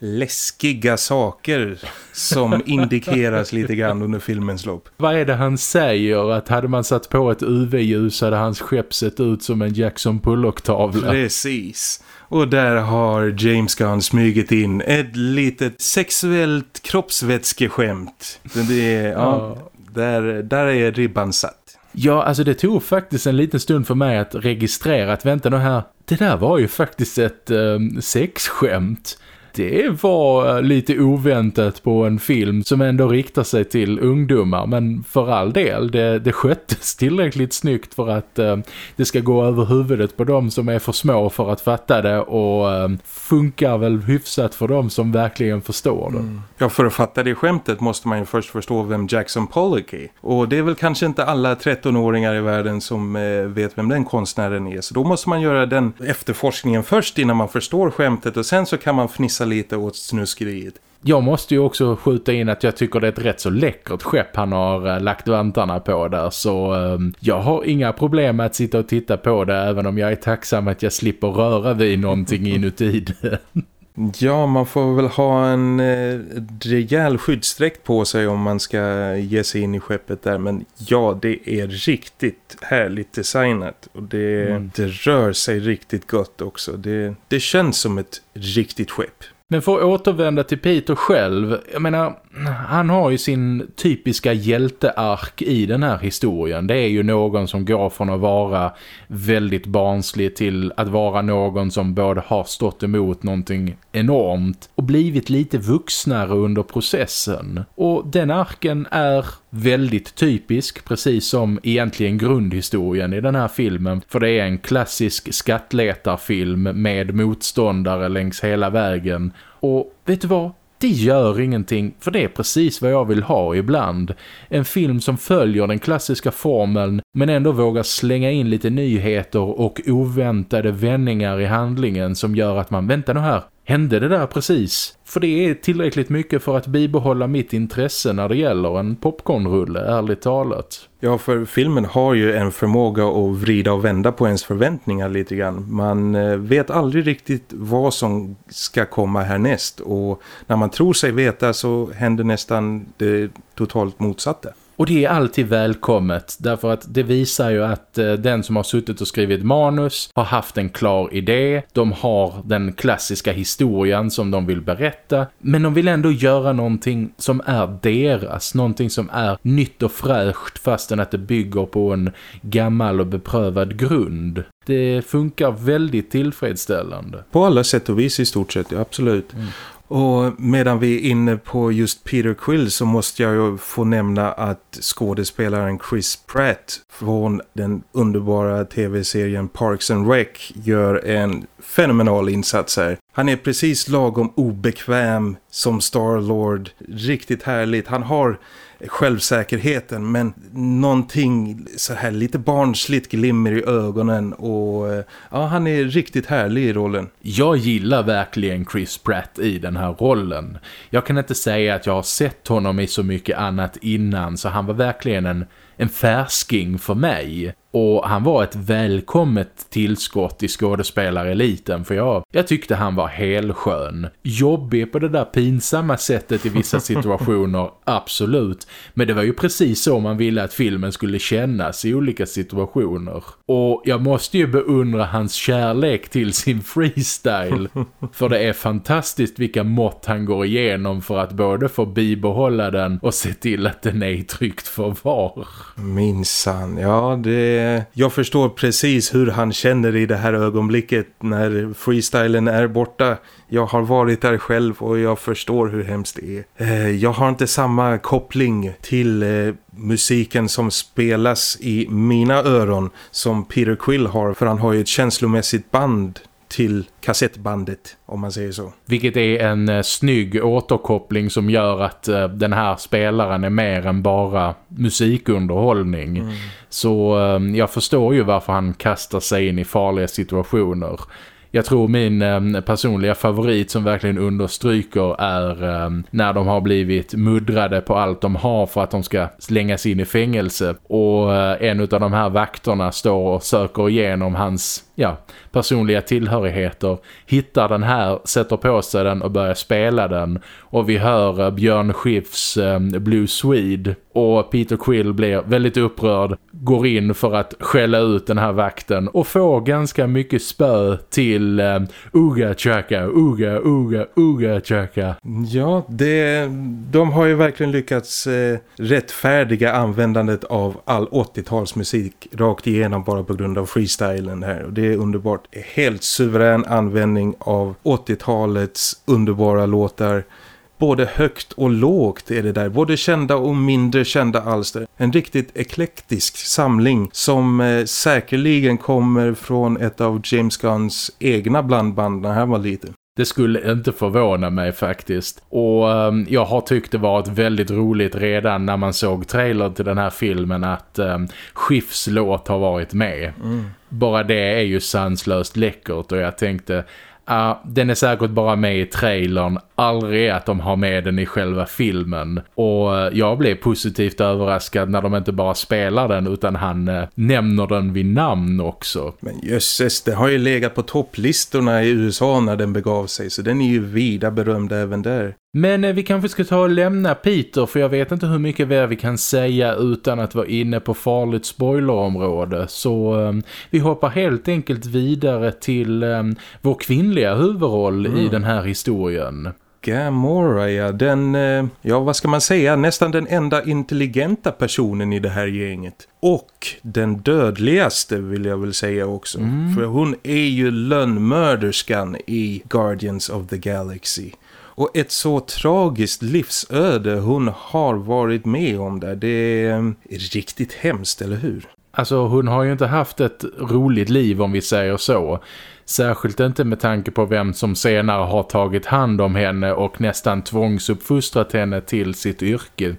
läskiga saker som indikeras lite grann under filmens lopp. Vad är det han säger? Att hade man satt på ett UV-ljus hade hans skepp sett ut som en Jackson Pollock-tavla. Precis. Och där har James Gunn smugit in ett litet sexuellt kroppsvätskeskämt. Det är, ja, där, där är ribban satt. Ja, alltså det tog faktiskt en liten stund för mig att registrera att vänta nu här, det där var ju faktiskt ett um, sexskämt det var eh, lite oväntat på en film som ändå riktar sig till ungdomar. Men för all del, det, det sköttes tillräckligt snyggt för att eh, det ska gå över huvudet på dem som är för små för att fatta det och eh, funkar väl hyfsat för dem som verkligen förstår det. Mm. Ja, för att fatta det skämtet måste man ju först förstå vem Jackson Pollock är. Och det är väl kanske inte alla 13-åringar i världen som eh, vet vem den konstnären är. Så då måste man göra den efterforskningen först innan man förstår skämtet och sen så kan man fnissa lite åt snuskeriet. Jag måste ju också skjuta in att jag tycker det är ett rätt så läckert skepp han har äh, lagt vantarna på där. Så äh, jag har inga problem med att sitta och titta på det även om jag är tacksam att jag slipper röra vid någonting inuti det. Ja, man får väl ha en eh, rejäl skyddsdräkt på sig om man ska ge sig in i skeppet där. Men ja, det är riktigt härligt designat. Och det, mm. det rör sig riktigt gott också. Det, det känns som ett riktigt skepp. Men för att återvända till Peter själv, jag menar, han har ju sin typiska hjälteark i den här historien. Det är ju någon som går från att vara väldigt barnslig till att vara någon som både har stått emot någonting enormt och blivit lite vuxnare under processen. Och den arken är väldigt typisk, precis som egentligen grundhistorien i den här filmen. För det är en klassisk skattletarfilm med motståndare längs hela vägen. Och vet du vad? Det gör ingenting, för det är precis vad jag vill ha ibland. En film som följer den klassiska formeln men ändå vågar slänga in lite nyheter och oväntade vändningar i handlingen som gör att man, vänta nu här, hände det där precis? För det är tillräckligt mycket för att bibehålla mitt intresse när det gäller en popcornrulle, ärligt talat. Ja, för filmen har ju en förmåga att vrida och vända på ens förväntningar lite grann. Man eh, vet aldrig riktigt vad som ska komma härnäst och när man tror sig veta så händer nästan det totalt motsatta. Och det är alltid välkommet därför att det visar ju att eh, den som har suttit och skrivit manus har haft en klar idé. De har den klassiska historien som de vill berätta. Men de vill ändå göra någonting som är deras. Någonting som är nytt och fräscht fastän att det bygger på en gammal och beprövad grund. Det funkar väldigt tillfredsställande. På alla sätt och vis i stort sett, ja, absolut. Mm. Och medan vi är inne på just Peter Quill så måste jag ju få nämna att skådespelaren Chris Pratt från den underbara tv-serien Parks and Rec gör en fenomenal insats här. Han är precis lagom obekväm som Star-Lord. Riktigt härligt. Han har självsäkerheten men någonting så här lite barnsligt glimmer i ögonen och eh, ja, han är riktigt härlig i rollen. Jag gillar verkligen Chris Pratt i den här rollen. Jag kan inte säga att jag har sett honom i så mycket annat innan så han var verkligen en en färsking för mig. Och han var ett välkommet tillskott i skådespelareliten för jag, jag tyckte han var helskön. Jobbig på det där pinsamma sättet i vissa situationer, absolut. Men det var ju precis så man ville att filmen skulle kännas i olika situationer. Och jag måste ju beundra hans kärlek till sin freestyle. För det är fantastiskt vilka mått han går igenom för att både få bibehålla den och se till att den är i tryggt förvar. Minsann, ja det... Eh, jag förstår precis hur han känner i det här ögonblicket när freestylen är borta. Jag har varit där själv och jag förstår hur hemskt det är. Eh, jag har inte samma koppling till eh, musiken som spelas i mina öron som Peter Quill har för han har ju ett känslomässigt band till kassettbandet om man säger så. Vilket är en eh, snygg återkoppling som gör att eh, den här spelaren är mer än bara musikunderhållning. Mm. Så eh, jag förstår ju varför han kastar sig in i farliga situationer. Jag tror min eh, personliga favorit som verkligen understryker är eh, när de har blivit muddrade på allt de har för att de ska slängas in i fängelse. Och eh, en av de här vakterna står och söker igenom hans ja, personliga tillhörigheter. Hittar den här, sätter på sig den och börjar spela den. Och vi hör eh, Björn Schiffs eh, Blue Swede. Och Peter Quill blir väldigt upprörd, går in för att skälla ut den här vakten. Och får ganska mycket spö till um, Uga Chaka, Uga, Uga, Uga Chaka. Ja, det, de har ju verkligen lyckats eh, rättfärdiga användandet av all 80-talsmusik rakt igenom bara på grund av freestylen här. Och det är underbart. Helt suverän användning av 80-talets underbara låtar både högt och lågt är det där. Både kända och mindre kända alster. En riktigt eklektisk samling som eh, säkerligen kommer från ett av James Gunns egna blandband när han var liten. Det skulle inte förvåna mig faktiskt. Och um, jag har tyckt det varit väldigt roligt redan när man såg trailer till den här filmen att um, Schiffs låt har varit med. Mm. Bara det är ju sanslöst läckert och jag tänkte Uh, den är säkert bara med i trailern, aldrig att de har med den i själva filmen. Och eh, jag blev positivt överraskad när de inte bara spelar den utan han uh, nämner den vid namn också. Men jösses, det har ju legat på topplistorna i USA när den begav sig så den är ju vida berömd även där. Men eh, vi kanske ska ta och lämna Peter för jag vet inte hur mycket mer vi kan säga utan att vara inne på farligt spoilerområde. Så eh, vi hoppar helt enkelt vidare till eh, vår kvinnliga huvudroll mm. i den här historien. Gamora, ja. Den, eh, ja vad ska man säga, nästan den enda intelligenta personen i det här gänget. Och den dödligaste vill jag väl säga också. Mm. För hon är ju lönnmörderskan i Guardians of the Galaxy. Och ett så tragiskt livsöde hon har varit med om där, det är riktigt hemskt, eller hur? Alltså hon har ju inte haft ett roligt liv om vi säger så. Särskilt inte med tanke på vem som senare har tagit hand om henne och nästan tvångsuppfostrat henne till sitt yrke. Mm.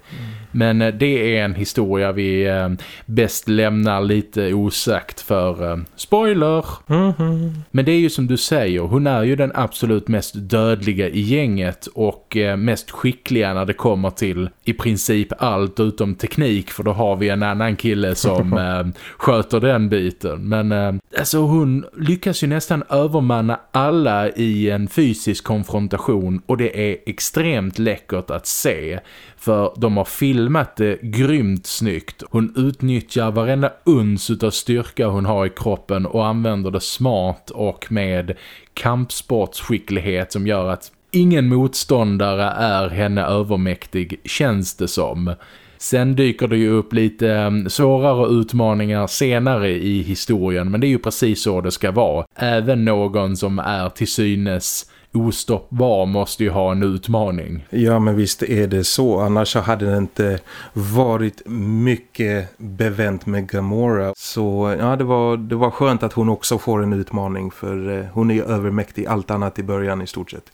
Men eh, det är en historia vi eh, bäst lämnar lite osagt för eh, spoiler. Mm -hmm. Men det är ju som du säger, hon är ju den absolut mest dödliga i gänget och mest skickliga när det kommer till i princip allt utom teknik för då har vi en annan kille som sköter den biten. Men alltså hon lyckas ju nästan övermanna alla i en fysisk konfrontation och det är extremt läckert att se för de har filmat det grymt snyggt. Hon utnyttjar varenda uns av styrka hon har i kroppen och använder det smart och med kampsportsskicklighet som gör att ingen motståndare är henne övermäktig känns det som. Sen dyker det ju upp lite ehm, svårare utmaningar senare i historien men det är ju precis så det ska vara. Även någon som är till synes ostoppbar måste ju ha en utmaning. Ja men visst är det så. Annars så hade det inte varit mycket bevänt med Gamora. Så ja det var, det var skönt att hon också får en utmaning för eh, hon är ju övermäktig allt annat i början i stort sett.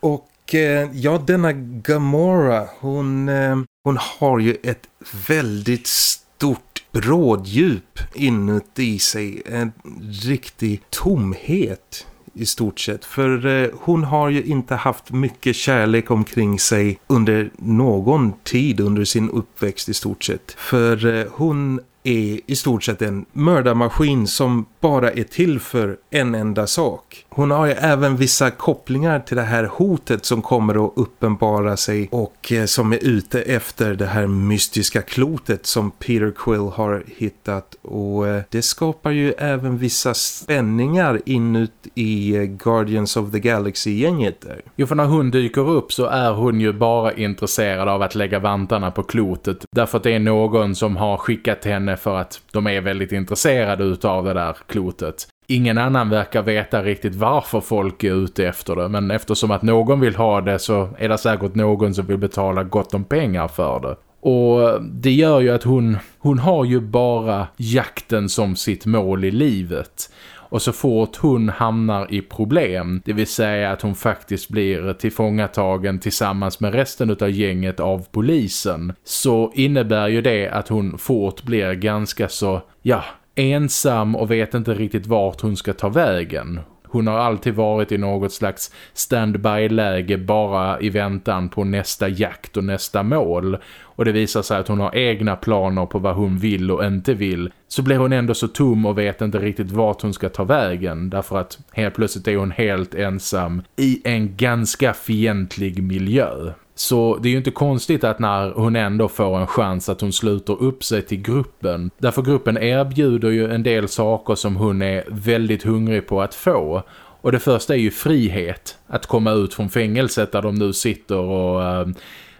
Och eh, ja denna Gamora hon, eh, hon har ju ett väldigt stort bråddjup inuti sig. En riktig tomhet i stort sett. För eh, hon har ju inte haft mycket kärlek omkring sig under någon tid under sin uppväxt i stort sett. För eh, hon är i stort sett en mördarmaskin som bara är till för en enda sak. Hon har ju även vissa kopplingar till det här hotet som kommer att uppenbara sig och eh, som är ute efter det här mystiska klotet som Peter Quill har hittat och eh, det skapar ju även vissa spänningar inuti eh, Guardians of the Galaxy-gänget där. Jo för när hon dyker upp så är hon ju bara intresserad av att lägga vantarna på klotet därför att det är någon som har skickat henne för att de är väldigt intresserade utav det där klotet. Ingen annan verkar veta riktigt varför folk är ute efter det men eftersom att någon vill ha det så är det säkert någon som vill betala gott om pengar för det. Och det gör ju att hon, hon har ju bara jakten som sitt mål i livet. Och så fort hon hamnar i problem, det vill säga att hon faktiskt blir tillfångatagen tillsammans med resten av gänget av polisen, så innebär ju det att hon fort blir ganska så, ja, ensam och vet inte riktigt vart hon ska ta vägen hon har alltid varit i något slags standby-läge bara i väntan på nästa jakt och nästa mål. Och det visar sig att hon har egna planer på vad hon vill och inte vill. Så blir hon ändå så tom och vet inte riktigt vart hon ska ta vägen. Därför att helt plötsligt är hon helt ensam i en ganska fientlig miljö. Så det är ju inte konstigt att när hon ändå får en chans att hon sluter upp sig till gruppen. Därför gruppen erbjuder ju en del saker som hon är väldigt hungrig på att få. Och det första är ju frihet. Att komma ut från fängelset där de nu sitter och... Eh,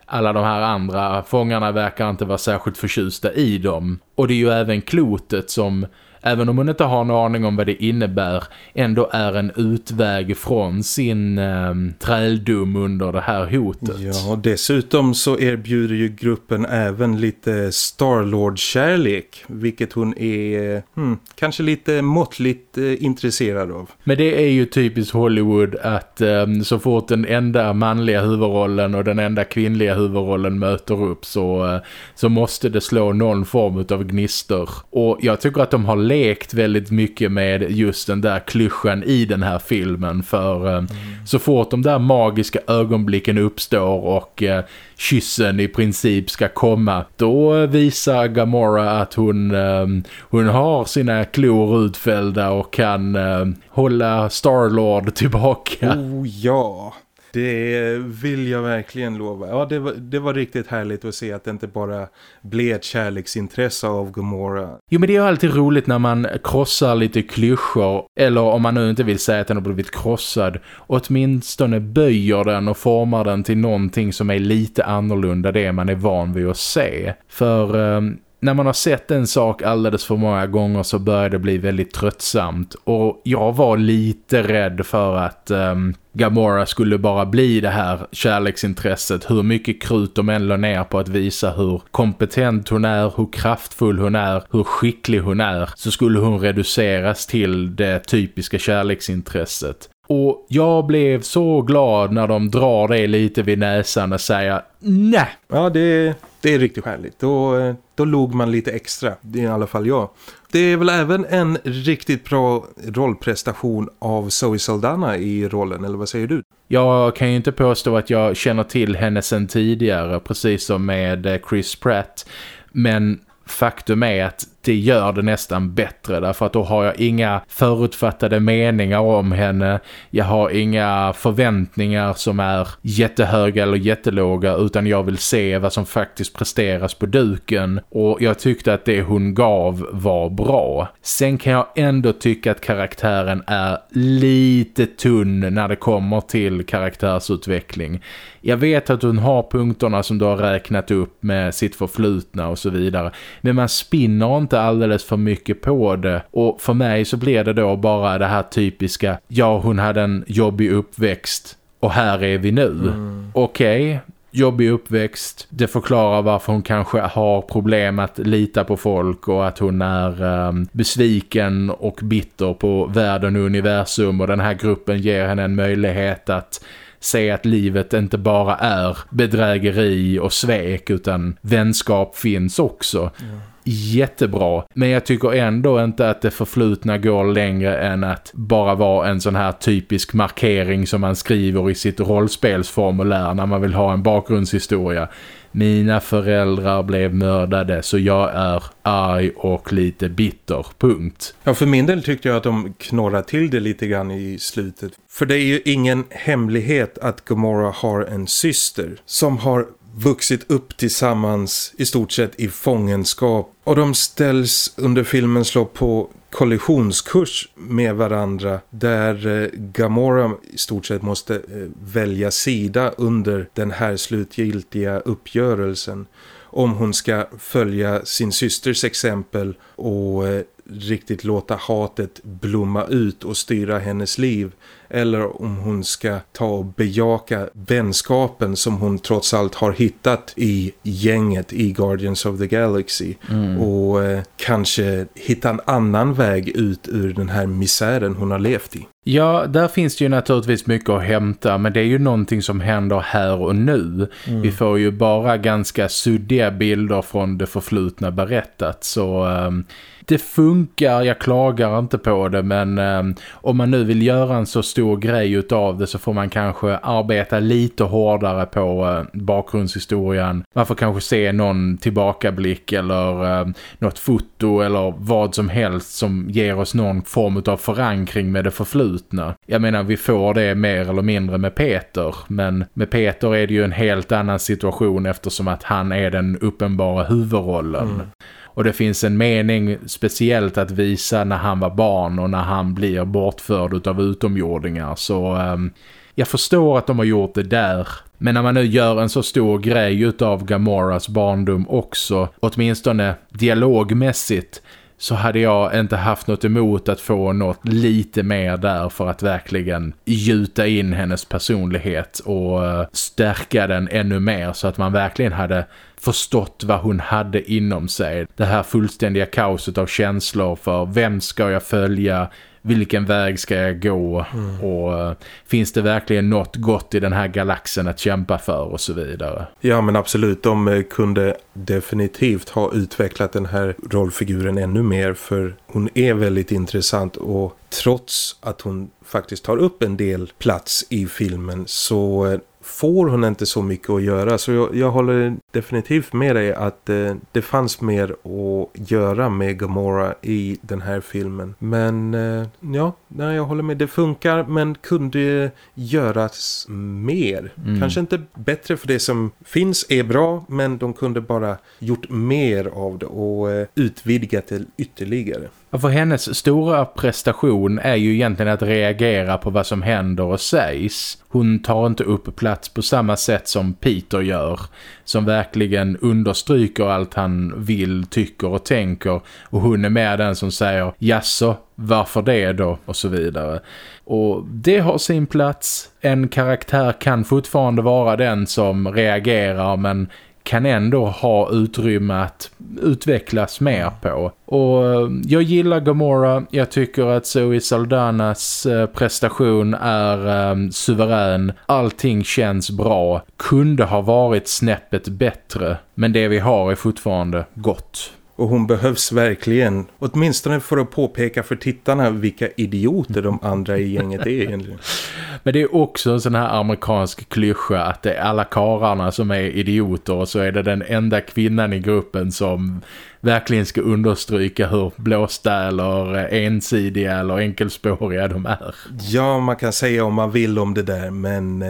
alla de här andra fångarna verkar inte vara särskilt förtjusta i dem. Och det är ju även klotet som även om hon inte har en aning om vad det innebär, ändå är en utväg från sin eh, träldom under det här hotet. Ja, dessutom så erbjuder ju gruppen även lite Starlord-kärlek, vilket hon är hmm, kanske lite måttligt eh, intresserad av. Men det är ju typiskt Hollywood att eh, så fort den enda manliga huvudrollen och den enda kvinnliga huvudrollen möter upp så, eh, så måste det slå någon form av gnister. Och jag tycker att de har lekt väldigt mycket med just den där klyschan i den här filmen för eh, mm. så fort de där magiska ögonblicken uppstår och eh, kyssen i princip ska komma då visar Gamora att hon, eh, hon har sina klor utfällda och kan eh, hålla Starlord tillbaka. Oh ja, det vill jag verkligen lova. Ja, det var, det var riktigt härligt att se att det inte bara blev ett kärleksintresse av Gomorra. Jo, men det är alltid roligt när man krossar lite klyschor. Eller om man nu inte vill säga att den har blivit krossad. Åtminstone böjer den och formar den till någonting som är lite annorlunda det man är van vid att se. För... Um, när man har sett en sak alldeles för många gånger så börjar det bli väldigt tröttsamt. Och jag var lite rädd för att um, Gamora skulle bara bli det här kärleksintresset. Hur mycket krut de än ner på att visa hur kompetent hon är, hur kraftfull hon är, hur skicklig hon är. Så skulle hon reduceras till det typiska kärleksintresset. Och jag blev så glad när de drar det lite vid näsan och säger nej. Ja, det, det är riktigt skärligt. Då, eh, då log man lite extra, i alla fall jag. Det är väl även en riktigt bra rollprestation av Zoe Saldana i rollen, eller vad säger du? Jag kan ju inte påstå att jag känner till henne sedan tidigare, precis som med eh, Chris Pratt. Men faktum är att det gör det nästan bättre därför att då har jag inga förutfattade meningar om henne. Jag har inga förväntningar som är jättehöga eller jättelåga utan jag vill se vad som faktiskt presteras på duken och jag tyckte att det hon gav var bra. Sen kan jag ändå tycka att karaktären är lite tunn när det kommer till karaktärsutveckling. Jag vet att hon har punkterna som du har räknat upp med sitt förflutna och så vidare. Men man spinner inte alldeles för mycket på det. Och för mig så blir det då bara det här typiska, ja hon hade en jobbig uppväxt och här är vi nu. Mm. Okej, okay, jobbig uppväxt. Det förklarar varför hon kanske har problem att lita på folk och att hon är um, besviken och bitter på världen och universum och den här gruppen ger henne en möjlighet att se att livet inte bara är bedrägeri och svek utan vänskap finns också. Ja. Jättebra. Men jag tycker ändå inte att det förflutna går längre än att bara vara en sån här typisk markering som man skriver i sitt rollspelsformulär när man vill ha en bakgrundshistoria. Mina föräldrar blev mördade så jag är arg och lite bitter, punkt. Ja, för min del tyckte jag att de knorrade till det lite grann i slutet. För det är ju ingen hemlighet att Gomorra har en syster som har vuxit upp tillsammans i stort sett i fångenskap och de ställs under filmens lopp på kollisionskurs med varandra där eh, Gamora i stort sett måste eh, välja sida under den här slutgiltiga uppgörelsen om hon ska följa sin systers exempel och eh, riktigt låta hatet blomma ut och styra hennes liv eller om hon ska ta och bejaka vänskapen som hon trots allt har hittat i gänget i Guardians of the Galaxy mm. och eh, kanske hitta en annan väg ut ur den här misären hon har levt i. Ja, där finns det ju naturligtvis mycket att hämta men det är ju någonting som händer här och nu. Mm. Vi får ju bara ganska suddiga bilder från det förflutna berättat så... Um, det funkar, jag klagar inte på det men eh, om man nu vill göra en så stor grej utav det så får man kanske arbeta lite hårdare på eh, bakgrundshistorien. Man får kanske se någon tillbakablick eller eh, något foto eller vad som helst som ger oss någon form av förankring med det förflutna. Jag menar vi får det mer eller mindre med Peter men med Peter är det ju en helt annan situation eftersom att han är den uppenbara huvudrollen. Mm. Och det finns en mening speciellt att visa när han var barn och när han blir bortförd av utomjordingar. Så um, jag förstår att de har gjort det där. Men när man nu gör en så stor grej av Gamoras barndom också, åtminstone dialogmässigt, så hade jag inte haft något emot att få något lite mer där för att verkligen gjuta in hennes personlighet och eh, stärka den ännu mer så att man verkligen hade förstått vad hon hade inom sig. Det här fullständiga kaoset av känslor för vem ska jag följa, vilken väg ska jag gå mm. och uh, finns det verkligen något gott i den här galaxen att kämpa för och så vidare. Ja men absolut, de uh, kunde definitivt ha utvecklat den här rollfiguren ännu mer för hon är väldigt intressant och trots att hon faktiskt tar upp en del plats i filmen så uh, får hon inte så mycket att göra. Så jag, jag håller definitivt med dig att eh, det fanns mer att göra med Gamora i den här filmen. Men eh, ja, nej, jag håller med. Det funkar men kunde göras mer. Mm. Kanske inte bättre för det som finns är bra men de kunde bara gjort mer av det och eh, utvidgat det ytterligare. För hennes stora prestation är ju egentligen att reagera på vad som händer och sägs. Hon tar inte upp plats på samma sätt som Peter gör. Som verkligen understryker allt han vill, tycker och tänker. Och hon är med den som säger, jasså, varför det då? Och så vidare. Och det har sin plats. En karaktär kan fortfarande vara den som reagerar men kan ändå ha utrymme att utvecklas mer på. Och eh, jag gillar Gamora. Jag tycker att Zoe Saldanas eh, prestation är um, suverän. Allting känns bra. Kunde ha varit snäppet bättre. Men det vi har är fortfarande gott. Och hon behövs verkligen, åtminstone för att påpeka för tittarna vilka idioter de andra i gänget är egentligen. Men det är också en sån här amerikansk klyscha att det är alla kararna som är idioter och så är det den enda kvinnan i gruppen som verkligen ska understryka hur blåsta eller ensidiga eller enkelspåriga de är. Ja, man kan säga om man vill om det där men...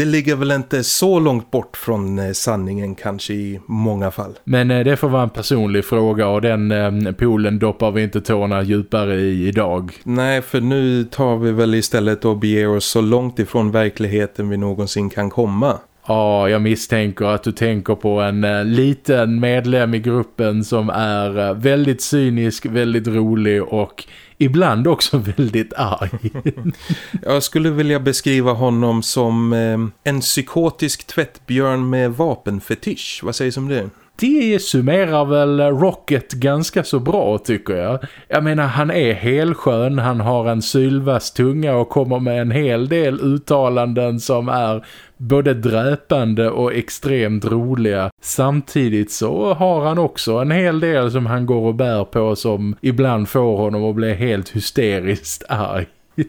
Det ligger väl inte så långt bort från eh, sanningen kanske i många fall. Men eh, det får vara en personlig fråga och den eh, poolen doppar vi inte tårna djupare i idag. Nej, för nu tar vi väl istället och beger oss så långt ifrån verkligheten vi någonsin kan komma. Ja, jag misstänker att du tänker på en uh, liten medlem i gruppen som är uh, väldigt cynisk, väldigt rolig och ibland också väldigt arg. jag skulle vilja beskriva honom som uh, en psykotisk tvättbjörn med vapenfetisch. Vad sägs om det? det summerar väl Rocket ganska så bra tycker jag. Jag menar han är helskön, han har en sylvass tunga och kommer med en hel del uttalanden som är både dräpande och extremt roliga. Samtidigt så har han också en hel del som han går och bär på som ibland får honom att bli helt hysteriskt arg.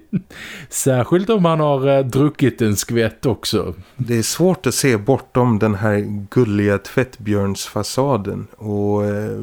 Särskilt om man har eh, druckit en skvätt också. Det är svårt att se bortom den här gulliga tvättbjörnsfasaden och eh,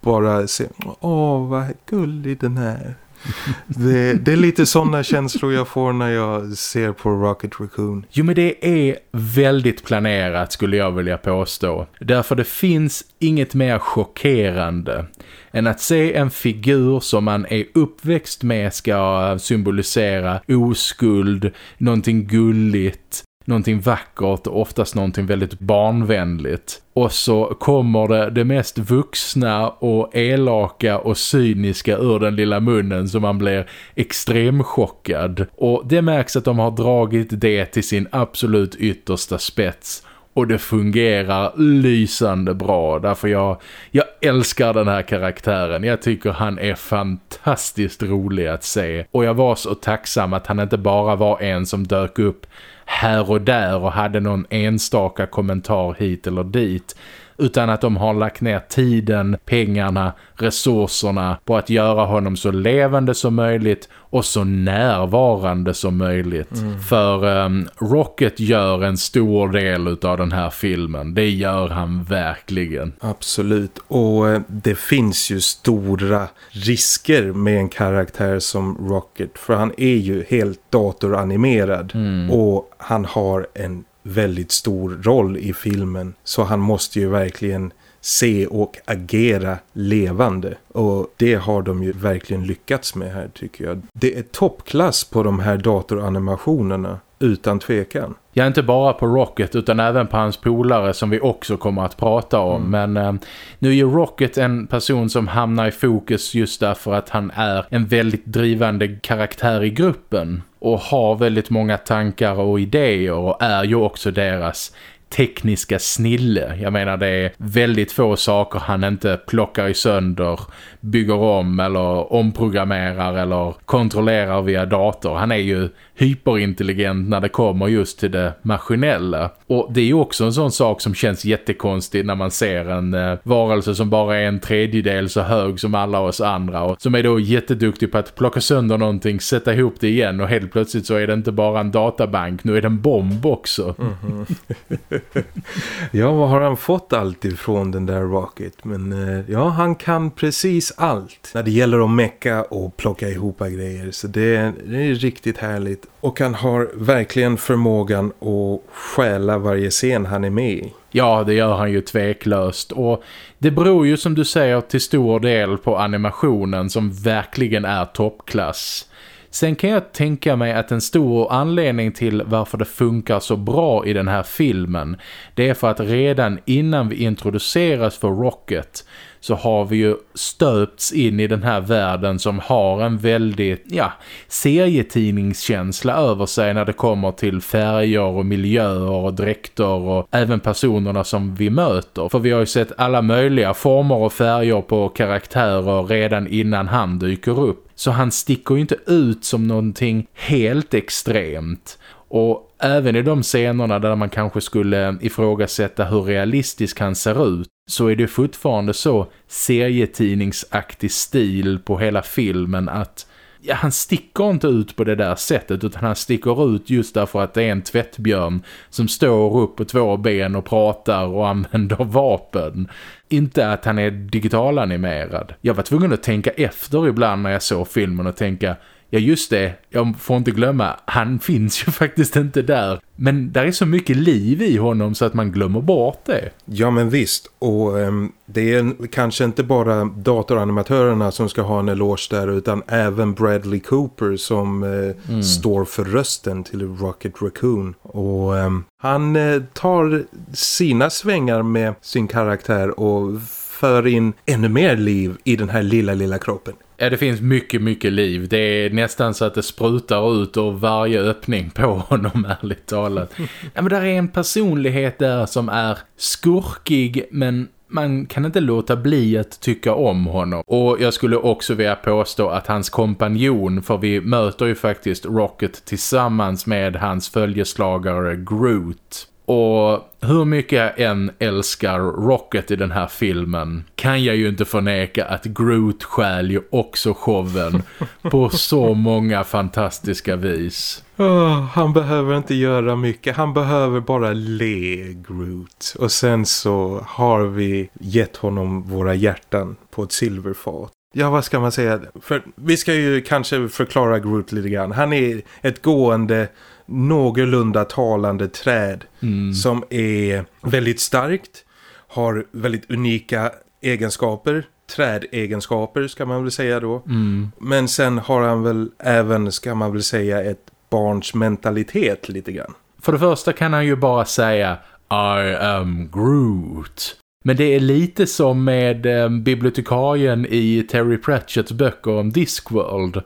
bara se, åh vad gullig den är. Det, det, är lite sådana känslor jag får när jag ser på Rocket Raccoon. Jo men det är väldigt planerat skulle jag vilja påstå. Därför det finns inget mer chockerande än att se en figur som man är uppväxt med ska symbolisera oskuld, någonting gulligt, någonting vackert och oftast någonting väldigt barnvänligt. Och så kommer det det mest vuxna och elaka och cyniska ur den lilla munnen så man blir extremchockad. Och det märks att de har dragit det till sin absolut yttersta spets och det fungerar lysande bra. Därför jag, jag älskar den här karaktären. Jag tycker han är fantastiskt rolig att se. Och jag var så tacksam att han inte bara var en som dök upp här och där och hade någon enstaka kommentar hit eller dit utan att de har lagt ner tiden, pengarna, resurserna på att göra honom så levande som möjligt och så närvarande som möjligt. Mm. För um, Rocket gör en stor del av den här filmen. Det gör han verkligen. Absolut. Och eh, det finns ju stora risker med en karaktär som Rocket. För han är ju helt datoranimerad. Mm. Och han har en väldigt stor roll i filmen. Så han måste ju verkligen se och agera levande. Och det har de ju verkligen lyckats med här tycker jag. Det är toppklass på de här datoranimationerna utan tvekan. Ja, inte bara på Rocket utan även på hans polare som vi också kommer att prata om. Mm. Men eh, nu är ju Rocket en person som hamnar i fokus just därför att han är en väldigt drivande karaktär i gruppen. Och har väldigt många tankar och idéer och är ju också deras tekniska snille. Jag menar det är väldigt få saker han inte plockar i sönder, bygger om eller omprogrammerar eller kontrollerar via dator. Han är ju hyperintelligent när det kommer just till det maskinella. Och det är ju också en sån sak som känns jättekonstig när man ser en eh, varelse som bara är en tredjedel så hög som alla oss andra och som är då jätteduktig på att plocka sönder någonting, sätta ihop det igen och helt plötsligt så är det inte bara en databank, nu är det en bomb också. Mm -hmm. ja, vad har han fått allt ifrån den där Rocket? Men eh, ja, han kan precis allt när det gäller att mecka och plocka ihop grejer. Så det, det är riktigt härligt. Och han har verkligen förmågan att stjäla varje scen han är med i. Ja, det gör han ju tveklöst. Och det beror ju som du säger till stor del på animationen som verkligen är toppklass. Sen kan jag tänka mig att en stor anledning till varför det funkar så bra i den här filmen det är för att redan innan vi introduceras för Rocket så har vi ju stöpts in i den här världen som har en väldigt, ja, serietidningskänsla över sig när det kommer till färger och miljöer och dräkter och även personerna som vi möter. För vi har ju sett alla möjliga former och färger på karaktärer redan innan han dyker upp. Så han sticker ju inte ut som någonting helt extremt. Och även i de scenerna där man kanske skulle ifrågasätta hur realistisk han ser ut så är det fortfarande så serietidningsaktig stil på hela filmen att ja, han sticker inte ut på det där sättet utan han sticker ut just därför att det är en tvättbjörn som står upp på två ben och pratar och använder vapen. Inte att han är digitalanimerad. Jag var tvungen att tänka efter ibland när jag såg filmen och tänka Ja just det, jag får inte glömma, han finns ju faktiskt inte där. Men där är så mycket liv i honom så att man glömmer bort det. Ja men visst, och um, det är kanske inte bara datoranimatörerna som ska ha en eloge där utan även Bradley Cooper som uh, mm. står för rösten till Rocket Raccoon. Och um, han uh, tar sina svängar med sin karaktär och för in ännu mer liv i den här lilla, lilla kroppen. Ja, det finns mycket, mycket liv. Det är nästan så att det sprutar ut ur varje öppning på honom, ärligt talat. Ja, men där är en personlighet där som är skurkig, men man kan inte låta bli att tycka om honom. Och jag skulle också vilja påstå att hans kompanjon, för vi möter ju faktiskt Rocket tillsammans med hans följeslagare Groot. Och hur mycket jag än älskar Rocket i den här filmen kan jag ju inte förneka att Groot skäl ju också showen på så många fantastiska vis. Oh, han behöver inte göra mycket, han behöver bara le Groot. Och sen så har vi gett honom våra hjärtan på ett silverfat. Ja, vad ska man säga? För vi ska ju kanske förklara Groot lite grann. Han är ett gående någorlunda talande träd mm. som är väldigt starkt, har väldigt unika egenskaper, trädegenskaper ska man väl säga då. Mm. Men sen har han väl även, ska man väl säga, ett barns mentalitet lite grann. För det första kan han ju bara säga I am Groot. Men det är lite som med eh, bibliotekarien i Terry Pratchetts böcker om Discworld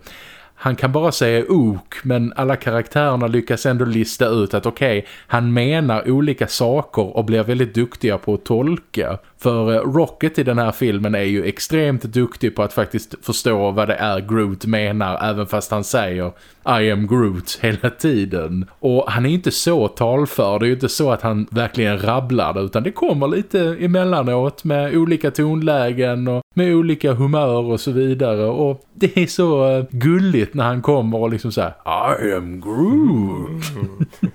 han kan bara säga ok men alla karaktärerna lyckas ändå lista ut att okej, okay, han menar olika saker och blir väldigt duktiga på att tolka. För eh, Rocket i den här filmen är ju extremt duktig på att faktiskt förstå vad det är Groot menar även fast han säger I am Groot hela tiden. Och han är inte så talför, det är ju inte så att han verkligen rabblar det utan det kommer lite emellanåt med olika tonlägen och med olika humör och så vidare. Och det är så eh, gulligt när han kommer och liksom säger I am Groot.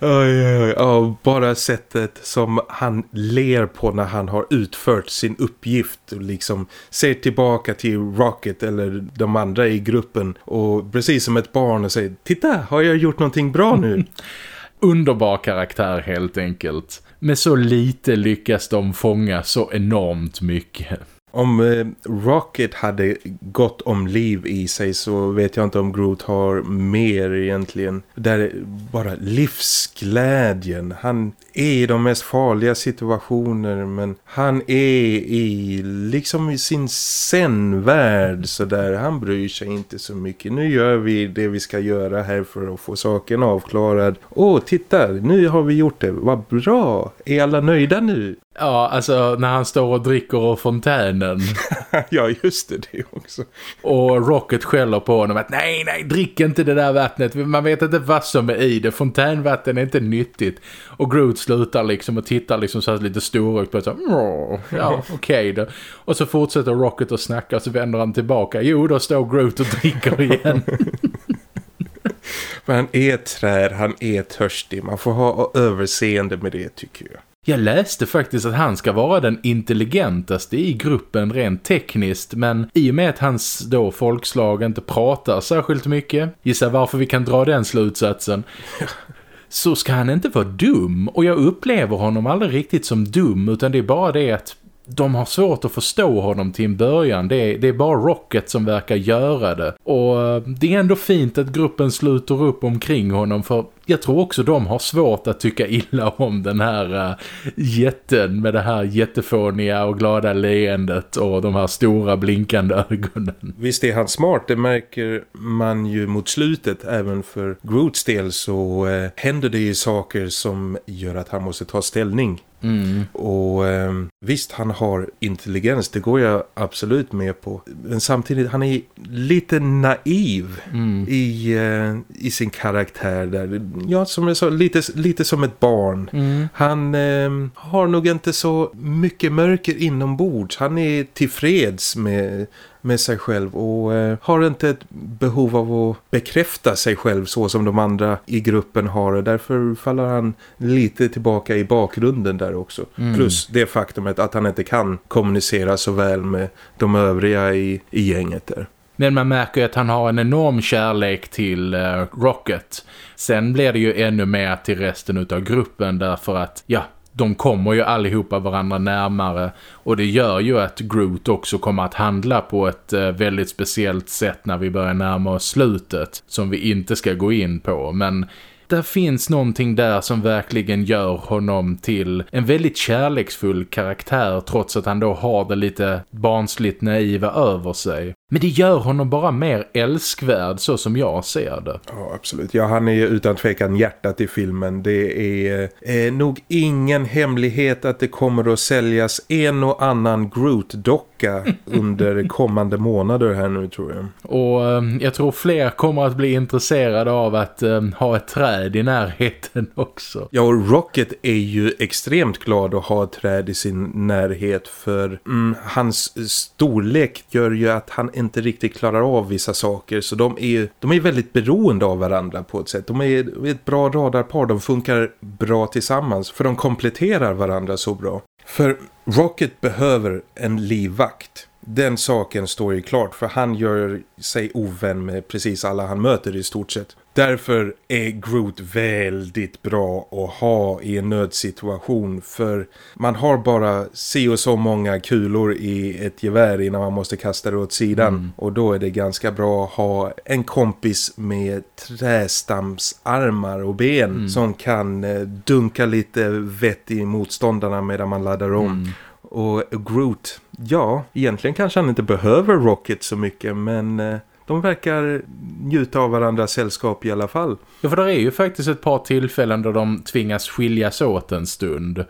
oj, oj, oj. Bara sättet som han ler på när han har utfört sin uppgift och liksom ser tillbaka till Rocket eller de andra i gruppen och precis som ett barn och säger Titta, har jag gjort någonting bra nu? Underbar karaktär helt enkelt. Med så lite lyckas de fånga så enormt mycket. Om eh, Rocket hade gått om liv i sig så vet jag inte om Groot har mer egentligen. Där bara livsglädjen. Han är i de mest farliga situationer men han är i liksom i sin zen-värld så där. Han bryr sig inte så mycket. Nu gör vi det vi ska göra här för att få saken avklarad. Åh, titta! Nu har vi gjort det. Vad bra! Är alla nöjda nu? Ja, alltså när han står och dricker ur fontänen. ja, just det, det också. Och Rocket skäller på honom att nej, nej, drick inte det där vattnet. Man vet inte vad som är i det. Fontänvatten är inte nyttigt. Och Groot slutar liksom och tittar liksom så här lite storögt på så ja, okej okay då. Och så fortsätter Rocket att snacka och så vänder han tillbaka. Jo, då står Groot och dricker igen. Men han är trär, han är törstig. Man får ha överseende med det tycker jag. Jag läste faktiskt att han ska vara den intelligentaste i gruppen rent tekniskt men i och med att hans då folkslag inte pratar särskilt mycket, gissa varför vi kan dra den slutsatsen, så ska han inte vara dum. Och jag upplever honom aldrig riktigt som dum utan det är bara det att de har svårt att förstå honom till en början. Det är, det är bara Rocket som verkar göra det. Och eh, det är ändå fint att gruppen sluter upp omkring honom för jag tror också de har svårt att tycka illa om den här uh, jätten med det här jättefåniga och glada leendet och de här stora blinkande ögonen. Visst är han smart, det märker man ju mot slutet. Även för Groots del så uh, händer det ju saker som gör att han måste ta ställning Mm. Och eh, visst, han har intelligens, det går jag absolut med på. Men samtidigt, han är lite naiv mm. i, eh, i sin karaktär där. Ja, som jag sa, lite, lite som ett barn. Mm. Han eh, har nog inte så mycket mörker inombords. Han är tillfreds med med sig själv och eh, har inte ett behov av att bekräfta sig själv så som de andra i gruppen har. Därför faller han lite tillbaka i bakgrunden där också. Mm. Plus det faktumet att han inte kan kommunicera så väl med de övriga i, i gänget där. Men man märker ju att han har en enorm kärlek till uh, Rocket. Sen blir det ju ännu mer till resten av gruppen därför att, ja, de kommer ju allihopa varandra närmare och det gör ju att Groot också kommer att handla på ett eh, väldigt speciellt sätt när vi börjar närma oss slutet som vi inte ska gå in på men det finns någonting där som verkligen gör honom till en väldigt kärleksfull karaktär trots att han då har det lite barnsligt naiva över sig. Men det gör honom bara mer älskvärd så som jag ser det. Ja, absolut. Ja, han är utan tvekan hjärtat i filmen. Det är eh, nog ingen hemlighet att det kommer att säljas en och annan Groot-docka under kommande månader här nu tror jag. Och eh, jag tror fler kommer att bli intresserade av att eh, ha ett träd i närheten också. Ja, och Rocket är ju extremt glad att ha ett träd i sin närhet för mm, hans storlek gör ju att han inte riktigt klarar av vissa saker så de är, de är väldigt beroende av varandra på ett sätt. De är ett bra radarpar, de funkar bra tillsammans för de kompletterar varandra så bra. För Rocket behöver en livvakt. Den saken står ju klart för han gör sig ovän med precis alla han möter i stort sett. Därför är Groot väldigt bra att ha i en nödsituation för man har bara si och så många kulor i ett gevär innan man måste kasta det åt sidan mm. och då är det ganska bra att ha en kompis med trästamsarmar och ben mm. som kan eh, dunka lite vett i motståndarna medan man laddar om. Mm. Och Groot, ja, egentligen kanske han inte behöver Rocket så mycket men eh, de verkar njuta av varandras sällskap i alla fall. Ja, för det är ju faktiskt ett par tillfällen då de tvingas skiljas åt en stund.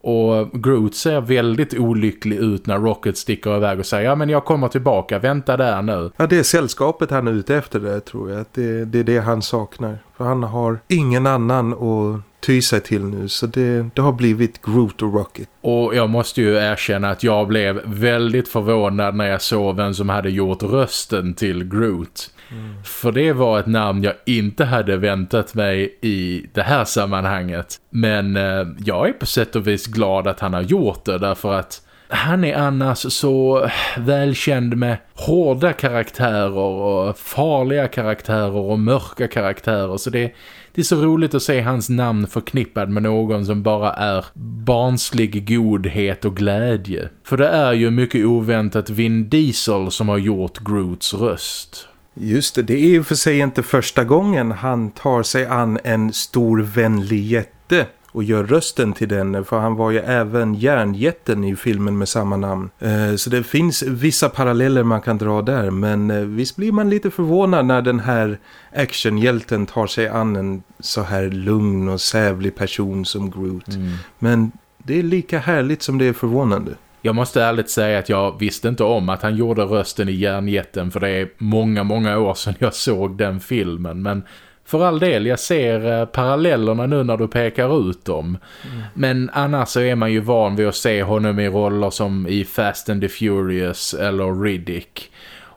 Och Groot ser väldigt olycklig ut när Rocket sticker iväg och säger ja men jag kommer tillbaka, vänta där nu. Ja det är sällskapet han är ute efter det tror jag. Det, det är det han saknar. För han har ingen annan att ty sig till nu så det, det har blivit Groot och Rocket. Och jag måste ju erkänna att jag blev väldigt förvånad när jag såg vem som hade gjort rösten till Groot. Mm. För det var ett namn jag inte hade väntat mig i det här sammanhanget. Men eh, jag är på sätt och vis glad att han har gjort det därför att han är annars så välkänd med hårda karaktärer och farliga karaktärer och mörka karaktärer så det, det är så roligt att se hans namn förknippad med någon som bara är barnslig godhet och glädje. För det är ju mycket oväntat Vin Diesel som har gjort Groots röst. Just det, det är ju för sig inte första gången han tar sig an en stor vänlig jätte och gör rösten till den för han var ju även järnjätten i filmen med samma namn. Eh, så det finns vissa paralleller man kan dra där men eh, visst blir man lite förvånad när den här actionhjälten tar sig an en så här lugn och sävlig person som Groot. Mm. Men det är lika härligt som det är förvånande. Jag måste ärligt säga att jag visste inte om att han gjorde rösten i Järnjätten för det är många, många år sedan jag såg den filmen. Men för all del, jag ser eh, parallellerna nu när du pekar ut dem. Mm. Men annars så är man ju van vid att se honom i roller som i Fast and the Furious eller Riddick.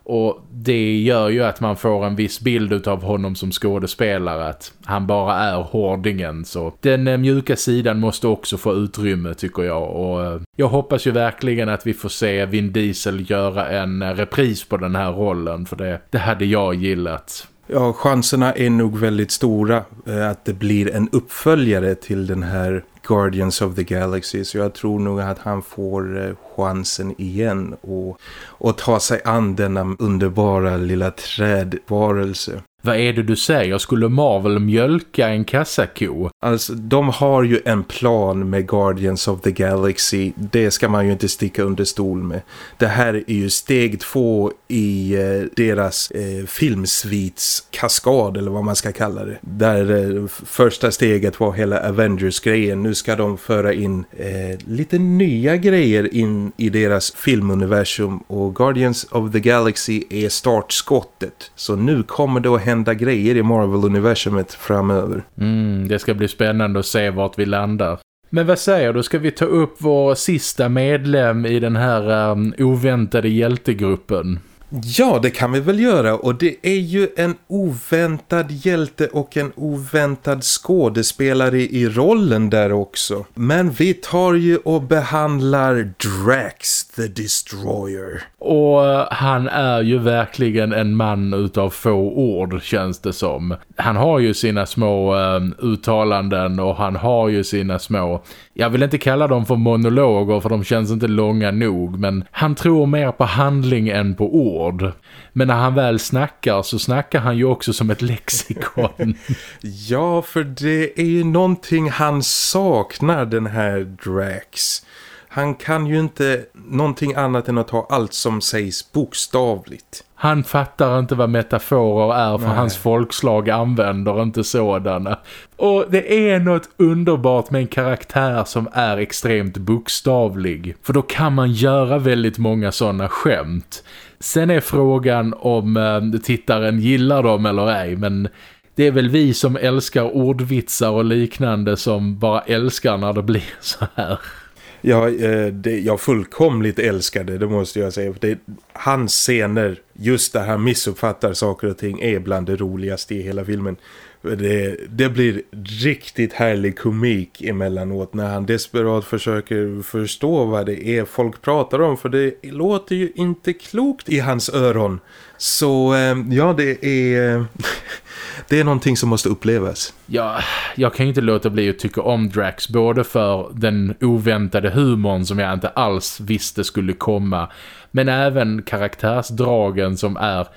Och det gör ju att man får en viss bild av honom som skådespelare att han bara är hårdingen så den eh, mjuka sidan måste också få utrymme tycker jag och eh, jag hoppas ju verkligen att vi får se Vin Diesel göra en repris på den här rollen för det, det hade jag gillat. Ja, chanserna är nog väldigt stora eh, att det blir en uppföljare till den här Guardians of the Galaxy så jag tror nog att han får eh, chansen igen och, och ta sig an denna underbara lilla trädvarelse. Vad är det du säger? Skulle Marvel mjölka en kassako? Alltså, de har ju en plan med Guardians of the Galaxy. Det ska man ju inte sticka under stol med. Det här är ju steg två i eh, deras eh, filmsvits-kaskad eller vad man ska kalla det. Där eh, första steget var hela Avengers-grejen. Nu ska de föra in eh, lite nya grejer in i deras filmuniversum och Guardians of the Galaxy är startskottet. Så nu kommer det att hända grejer i Marvel-universumet framöver. Mm, det ska bli spännande att se vart vi landar. Men vad säger du, ska vi ta upp vår sista medlem i den här um, oväntade hjältegruppen? Ja, det kan vi väl göra och det är ju en oväntad hjälte och en oväntad skådespelare i rollen där också. Men vi tar ju och behandlar Drax the Destroyer. Och eh, han är ju verkligen en man utav få ord känns det som. Han har ju sina små um, uttalanden och han har ju sina små... Jag vill inte kalla dem för monologer för de känns inte långa nog men han tror mer på handling än på ord. Men när han väl snackar så snackar han ju också som ett lexikon. ja, för det är ju någonting han saknar den här Drax han kan ju inte någonting annat än att ta allt som sägs bokstavligt. Han fattar inte vad metaforer är för Nej. hans folkslag använder inte sådana. Och det är något underbart med en karaktär som är extremt bokstavlig. För då kan man göra väldigt många sådana skämt. Sen är frågan om eh, tittaren gillar dem eller ej men det är väl vi som älskar ordvitsar och liknande som bara älskar när det blir så här. Ja, eh, det, jag fullkomligt älskade det måste jag säga. Det, hans scener, just där han missuppfattar saker och ting, är bland det roligaste i hela filmen. Det, det blir riktigt härlig komik emellanåt när han desperat försöker förstå vad det är folk pratar om. För det låter ju inte klokt i hans öron. Så eh, ja, det är... det är någonting som måste upplevas. Ja, jag kan ju inte låta bli att tycka om Drax både för den oväntade humorn som jag inte alls visste skulle komma men även karaktärsdragen som är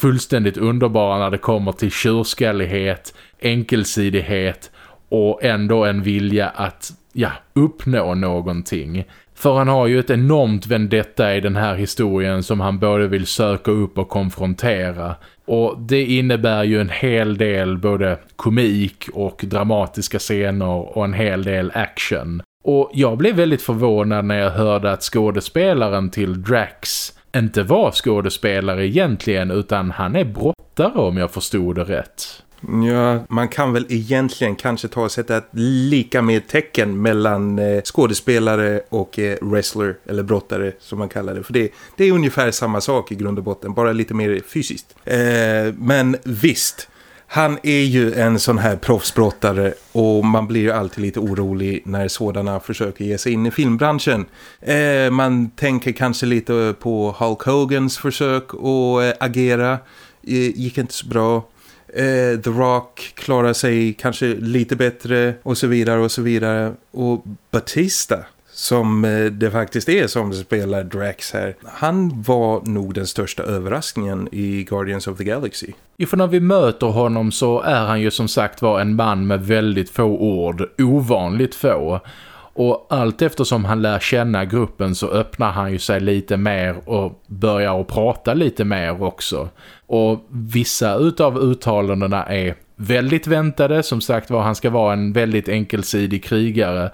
fullständigt underbara när det kommer till tjurskallighet, enkelsidighet och ändå en vilja att ja, uppnå någonting. För han har ju ett enormt vendetta i den här historien som han både vill söka upp och konfrontera. Och det innebär ju en hel del både komik och dramatiska scener och en hel del action. Och jag blev väldigt förvånad när jag hörde att skådespelaren till Drax inte var skådespelare egentligen utan han är brottare om jag förstod det rätt. Ja, man kan väl egentligen kanske ta och sätta ett lika med tecken mellan eh, skådespelare och eh, wrestler eller brottare som man kallar det. För det, det är ungefär samma sak i grund och botten, bara lite mer fysiskt. Eh, men visst, han är ju en sån här proffsbrottare och man blir ju alltid lite orolig när sådana försöker ge sig in i filmbranschen. Eh, man tänker kanske lite på Hulk Hogans försök att eh, agera. Eh, gick inte så bra. Eh, The Rock klarar sig kanske lite bättre och så vidare och så vidare. Och Batista som eh, det faktiskt är som spelar Drax här. Han var nog den största överraskningen i Guardians of the Galaxy. Jo, för när vi möter honom så är han ju som sagt var en man med väldigt få ord, ovanligt få. Och allt eftersom han lär känna gruppen så öppnar han ju sig lite mer och börjar att prata lite mer också. Och vissa utav uttalandena är väldigt väntade, som sagt var han ska vara en väldigt enkelsidig krigare-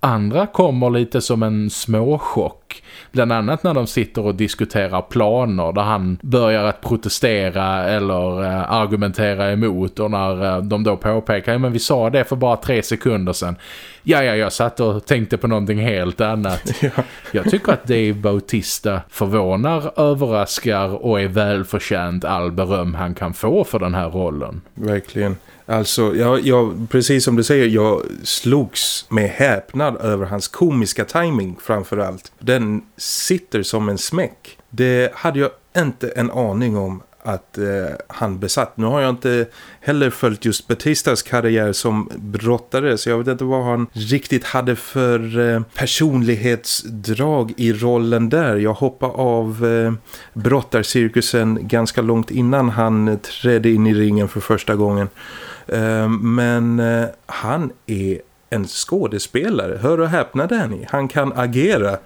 Andra kommer lite som en småchock. Bland annat när de sitter och diskuterar planer där han börjar att protestera eller äh, argumentera emot och när äh, de då påpekar ja men vi sa det för bara tre sekunder sedan. Ja, ja, jag satt och tänkte på någonting helt annat. Ja. Jag tycker att Dave Bautista förvånar, överraskar och är välförtjänt all beröm han kan få för den här rollen. Verkligen. Alltså, jag, jag, precis som du säger, jag slogs med häpnad över hans komiska timing framförallt. Den sitter som en smäck. Det hade jag inte en aning om att eh, han besatt. Nu har jag inte heller följt just Batistas karriär som brottare så jag vet inte vad han riktigt hade för eh, personlighetsdrag i rollen där. Jag hoppade av eh, brottarcirkusen ganska långt innan han trädde in i ringen för första gången. Eh, men eh, han är en skådespelare. Hör och häpna Danny. Han kan agera.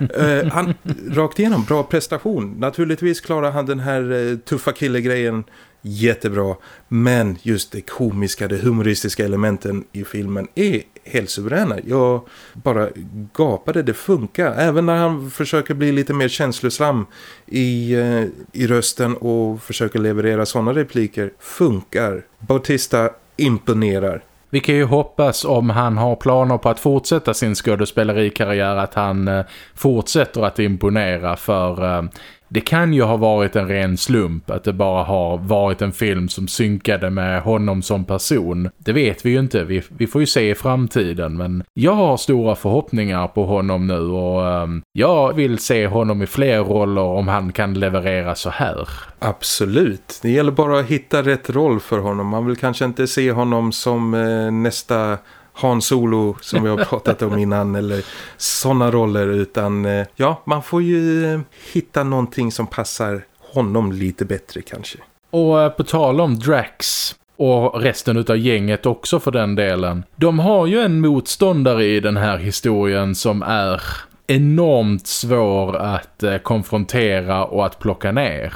uh, han rakt igenom bra prestation. Naturligtvis klarar han den här uh, tuffa killegrejen jättebra. Men just det komiska, det humoristiska elementen i filmen är helt suveräna. Jag bara gapade, det funkar. Även när han försöker bli lite mer känslosam i, uh, i rösten och försöker leverera sådana repliker. Funkar. Bautista imponerar. Vi kan ju hoppas om han har planer på att fortsätta sin skådespelerikarriär att han eh, fortsätter att imponera för eh, det kan ju ha varit en ren slump att det bara har varit en film som synkade med honom som person. Det vet vi ju inte, vi, vi får ju se i framtiden men jag har stora förhoppningar på honom nu och um, jag vill se honom i fler roller om han kan leverera så här. Absolut, det gäller bara att hitta rätt roll för honom. Man vill kanske inte se honom som eh, nästa han Solo som vi har pratat om innan eller sådana roller utan eh, ja, man får ju eh, hitta någonting som passar honom lite bättre kanske. Och eh, på tal om Drax och resten utav gänget också för den delen. De har ju en motståndare i den här historien som är enormt svår att konfrontera och att plocka ner.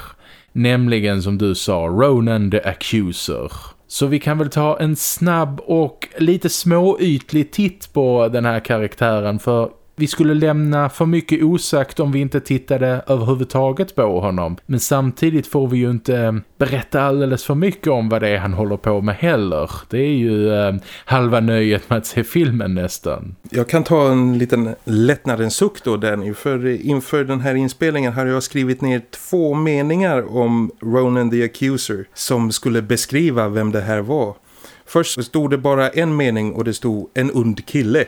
Nämligen som du sa, Ronan the Accuser. Så vi kan väl ta en snabb och lite småytlig titt på den här karaktären för vi skulle lämna för mycket osagt om vi inte tittade överhuvudtaget på honom. Men samtidigt får vi ju inte eh, berätta alldeles för mycket om vad det är han håller på med heller. Det är ju eh, halva nöjet med att se filmen nästan. Jag kan ta en liten lättnadens suck då Danny. För inför den här inspelningen har jag skrivit ner två meningar om Ronan the Accuser som skulle beskriva vem det här var. Först stod det bara en mening och det stod en und kille.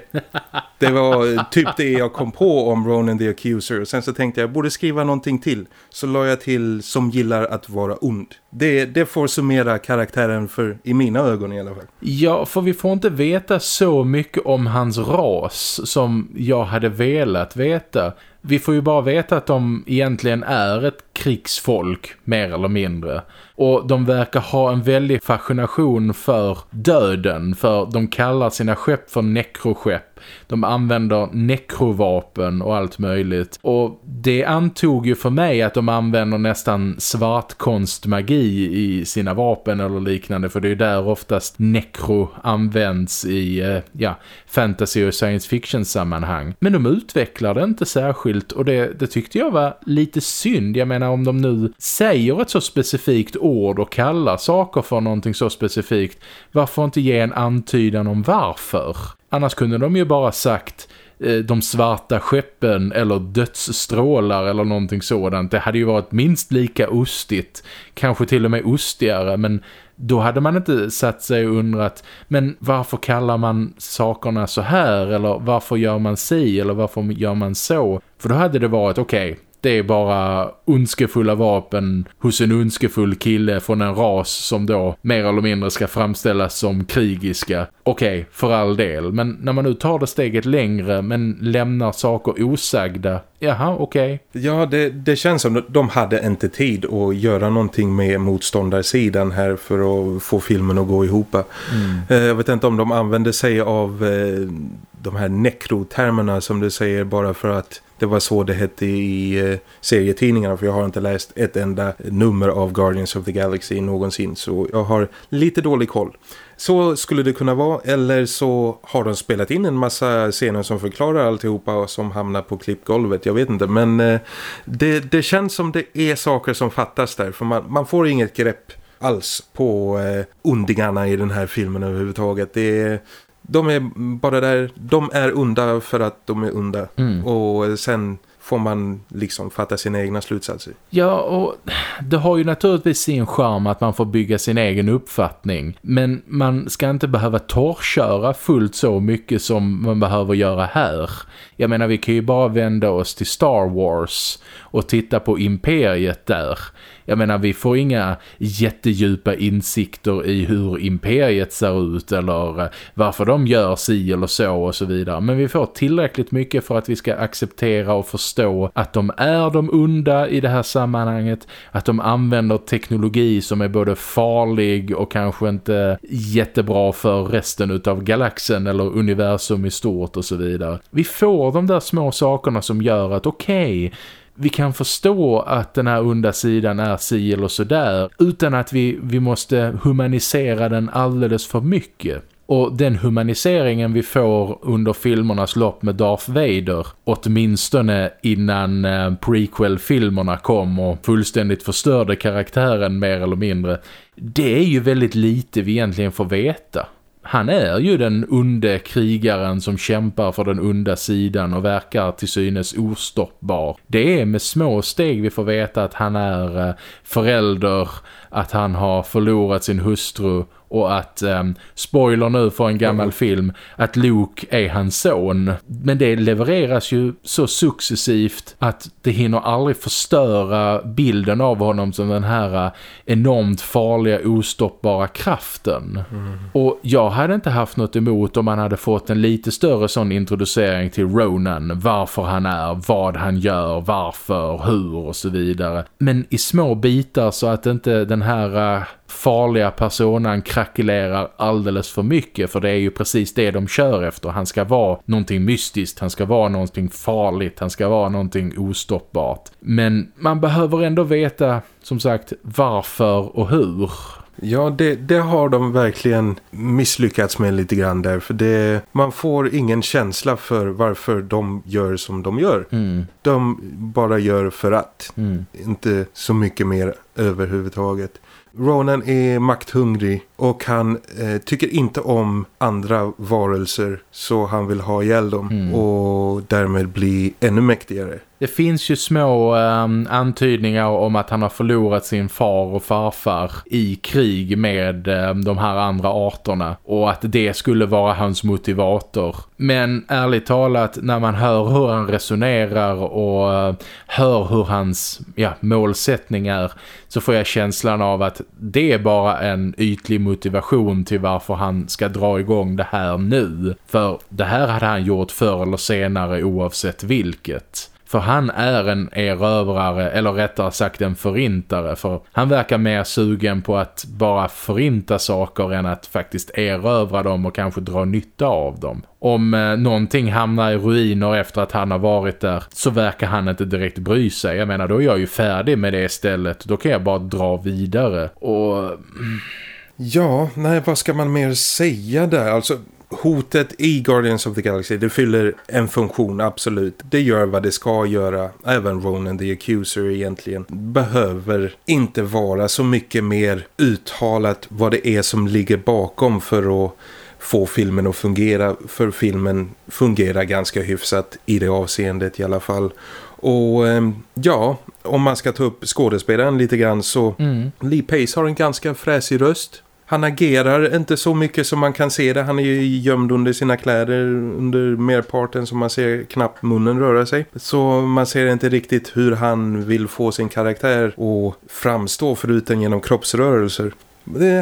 Det var typ det jag kom på om Ronan the Accuser. Och sen så tänkte jag, jag borde skriva någonting till. Så la jag till som gillar att vara ond. Det, det får summera karaktären för i mina ögon i alla fall. Ja, för vi får inte veta så mycket om hans ras som jag hade velat veta. Vi får ju bara veta att de egentligen är ett krigsfolk, mer eller mindre. Och de verkar ha en väldig fascination för döden, för de kallar sina skepp för nekroskepp de använder nekrovapen och allt möjligt. Och det antog ju för mig att de använder nästan svartkonstmagi i sina vapen eller liknande. För det är ju där oftast nekro används i eh, ja, fantasy och science fiction sammanhang. Men de utvecklar det inte särskilt och det, det tyckte jag var lite synd. Jag menar om de nu säger ett så specifikt ord och kallar saker för någonting så specifikt. Varför inte ge en antydan om varför? Annars kunde de ju bara sagt eh, de svarta skeppen eller dödsstrålar eller någonting sådant. Det hade ju varit minst lika ostigt. Kanske till och med ostigare men då hade man inte satt sig och undrat men varför kallar man sakerna så här eller varför gör man si eller varför gör man så? För då hade det varit okej, okay, det är bara ondskefulla vapen hos en ondskefull kille från en ras som då mer eller mindre ska framställas som krigiska. Okej, okay, för all del. Men när man nu tar det steget längre men lämnar saker osagda, jaha, okej. Okay. Ja, det, det känns som att de hade inte tid att göra någonting med motståndarsidan här för att få filmen att gå ihop. Mm. Eh, jag vet inte om de använde sig av eh, de här nekrotermerna som du säger bara för att det var så det hette i eh, serietidningarna för jag har inte läst ett enda nummer av Guardians of the Galaxy någonsin så jag har lite dålig koll. Så skulle det kunna vara eller så har de spelat in en massa scener som förklarar alltihopa och som hamnar på klippgolvet, jag vet inte. Men eh, det, det känns som det är saker som fattas där för man, man får inget grepp alls på eh, ondingarna i den här filmen överhuvudtaget. Det är, de är bara där, de är onda för att de är onda. Mm. Och sen får man liksom fatta sina egna slutsatser. Ja, och det har ju naturligtvis sin charm att man får bygga sin egen uppfattning. Men man ska inte behöva torrköra fullt så mycket som man behöver göra här. Jag menar, vi kan ju bara vända oss till Star Wars och titta på imperiet där. Jag menar, vi får inga jättedjupa insikter i hur imperiet ser ut eller eh, varför de gör si eller så och så vidare. Men vi får tillräckligt mycket för att vi ska acceptera och förstå att de är de onda i det här sammanhanget. Att de använder teknologi som är både farlig och kanske inte jättebra för resten av galaxen eller universum i stort och så vidare. Vi får de där små sakerna som gör att okej, okay, vi kan förstå att den här onda sidan är si eller så där utan att vi, vi måste humanisera den alldeles för mycket. Och den humaniseringen vi får under filmernas lopp med Darth Vader, åtminstone innan eh, prequel-filmerna kom och fullständigt förstörde karaktären mer eller mindre, det är ju väldigt lite vi egentligen får veta han är ju den onde krigaren som kämpar för den onda sidan och verkar till synes ostoppbar. Det är med små steg vi får veta att han är eh, förälder, att han har förlorat sin hustru och att, um, spoiler nu för en gammal mm. film, att Luke är hans son. Men det levereras ju så successivt att det hinner aldrig förstöra bilden av honom som den här uh, enormt farliga, ostoppbara kraften. Mm. Och jag hade inte haft något emot om man hade fått en lite större sån introducering till Ronan. Varför han är, vad han gör, varför, hur och så vidare. Men i små bitar så att inte den här uh, farliga personen krackelerar alldeles för mycket för det är ju precis det de kör efter. Han ska vara någonting mystiskt, han ska vara någonting farligt, han ska vara någonting ostoppbart. Men man behöver ändå veta, som sagt, varför och hur. Ja, det, det, har de verkligen misslyckats med lite grann där. För det, man får ingen känsla för varför de gör som de gör. Mm. De bara gör för att. Mm. Inte så mycket mer överhuvudtaget. Ronan är makthungrig och han eh, tycker inte om andra varelser så han vill ha ihjäl dem mm. och därmed bli ännu mäktigare. Det finns ju små eh, antydningar om att han har förlorat sin far och farfar i krig med eh, de här andra arterna och att det skulle vara hans motivator. Men ärligt talat, när man hör hur han resonerar och eh, hör hur hans ja, målsättning är så får jag känslan av att det är bara en ytlig motivation till varför han ska dra igång det här nu. För det här hade han gjort förr eller senare oavsett vilket. För han är en erövrare eller rättare sagt en förintare för han verkar mer sugen på att bara förinta saker än att faktiskt erövra dem och kanske dra nytta av dem. Om eh, någonting hamnar i ruiner efter att han har varit där så verkar han inte direkt bry sig. Jag menar, då är jag ju färdig med det stället. Då kan jag bara dra vidare. Och... Ja, nej, vad ska man mer säga där? Alltså, hotet i Guardians of the Galaxy det fyller en funktion absolut. Det gör vad det ska göra. Även Ronan the Accuser egentligen behöver inte vara så mycket mer uttalat vad det är som ligger bakom för att få filmen att fungera. För filmen fungerar ganska hyfsat i det avseendet i alla fall. Och ehm, ja, om man ska ta upp skådespelaren lite grann så mm. Lee Pace har en ganska fräsig röst. Han agerar inte så mycket som man kan se det. Han är ju gömd under sina kläder under merparten så man ser knappt munnen röra sig. Så man ser inte riktigt hur han vill få sin karaktär att framstå förutom genom kroppsrörelser.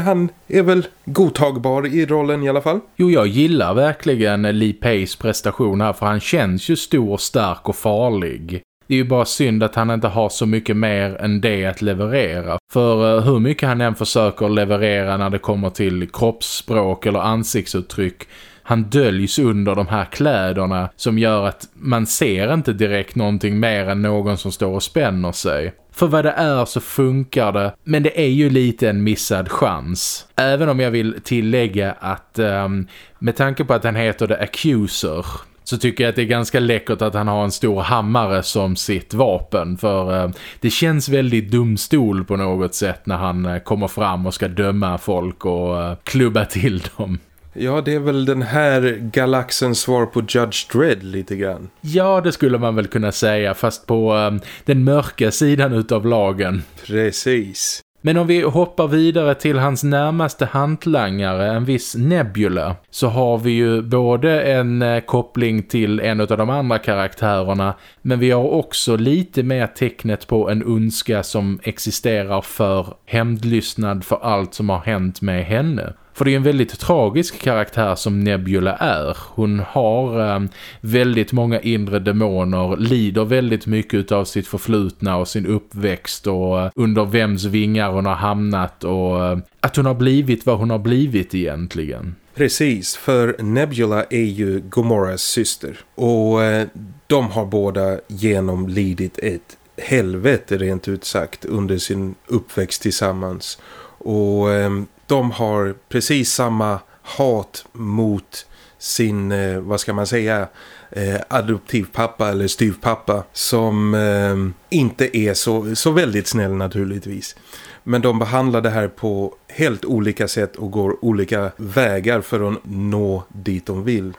Han är väl godtagbar i rollen i alla fall. Jo, jag gillar verkligen Lee Pace prestation här för han känns ju stor, stark och farlig. Det är ju bara synd att han inte har så mycket mer än det att leverera. För eh, hur mycket han än försöker leverera när det kommer till kroppsspråk eller ansiktsuttryck han döljs under de här kläderna som gör att man ser inte direkt någonting mer än någon som står och spänner sig. För vad det är så funkar det, men det är ju lite en missad chans. Även om jag vill tillägga att um, med tanke på att han heter The Accuser så tycker jag att det är ganska läckert att han har en stor hammare som sitt vapen för eh, det känns väldigt dumstol på något sätt när han eh, kommer fram och ska döma folk och eh, klubba till dem. Ja, det är väl den här galaxens svar på Judge Dredd lite grann. Ja, det skulle man väl kunna säga, fast på um, den mörka sidan utav lagen. Precis. Men om vi hoppar vidare till hans närmaste hantlangare, en viss Nebula, så har vi ju både en eh, koppling till en av de andra karaktärerna, men vi har också lite mer tecknet på en ondska som existerar för hämndlystnad för allt som har hänt med henne. För det är en väldigt tragisk karaktär som Nebula är. Hon har eh, väldigt många inre demoner, lider väldigt mycket av sitt förflutna och sin uppväxt och eh, under vems vingar hon har hamnat och eh, att hon har blivit vad hon har blivit egentligen. Precis, för Nebula är ju Gomoras syster och eh, de har båda genomlidit ett helvete rent ut sagt under sin uppväxt tillsammans. Och ehm, de har precis samma hat mot sin, eh, vad ska man säga, eh, adoptivpappa eller styvpappa som eh, inte är så, så väldigt snäll naturligtvis. Men de behandlar det här på helt olika sätt och går olika vägar för att nå dit de vill.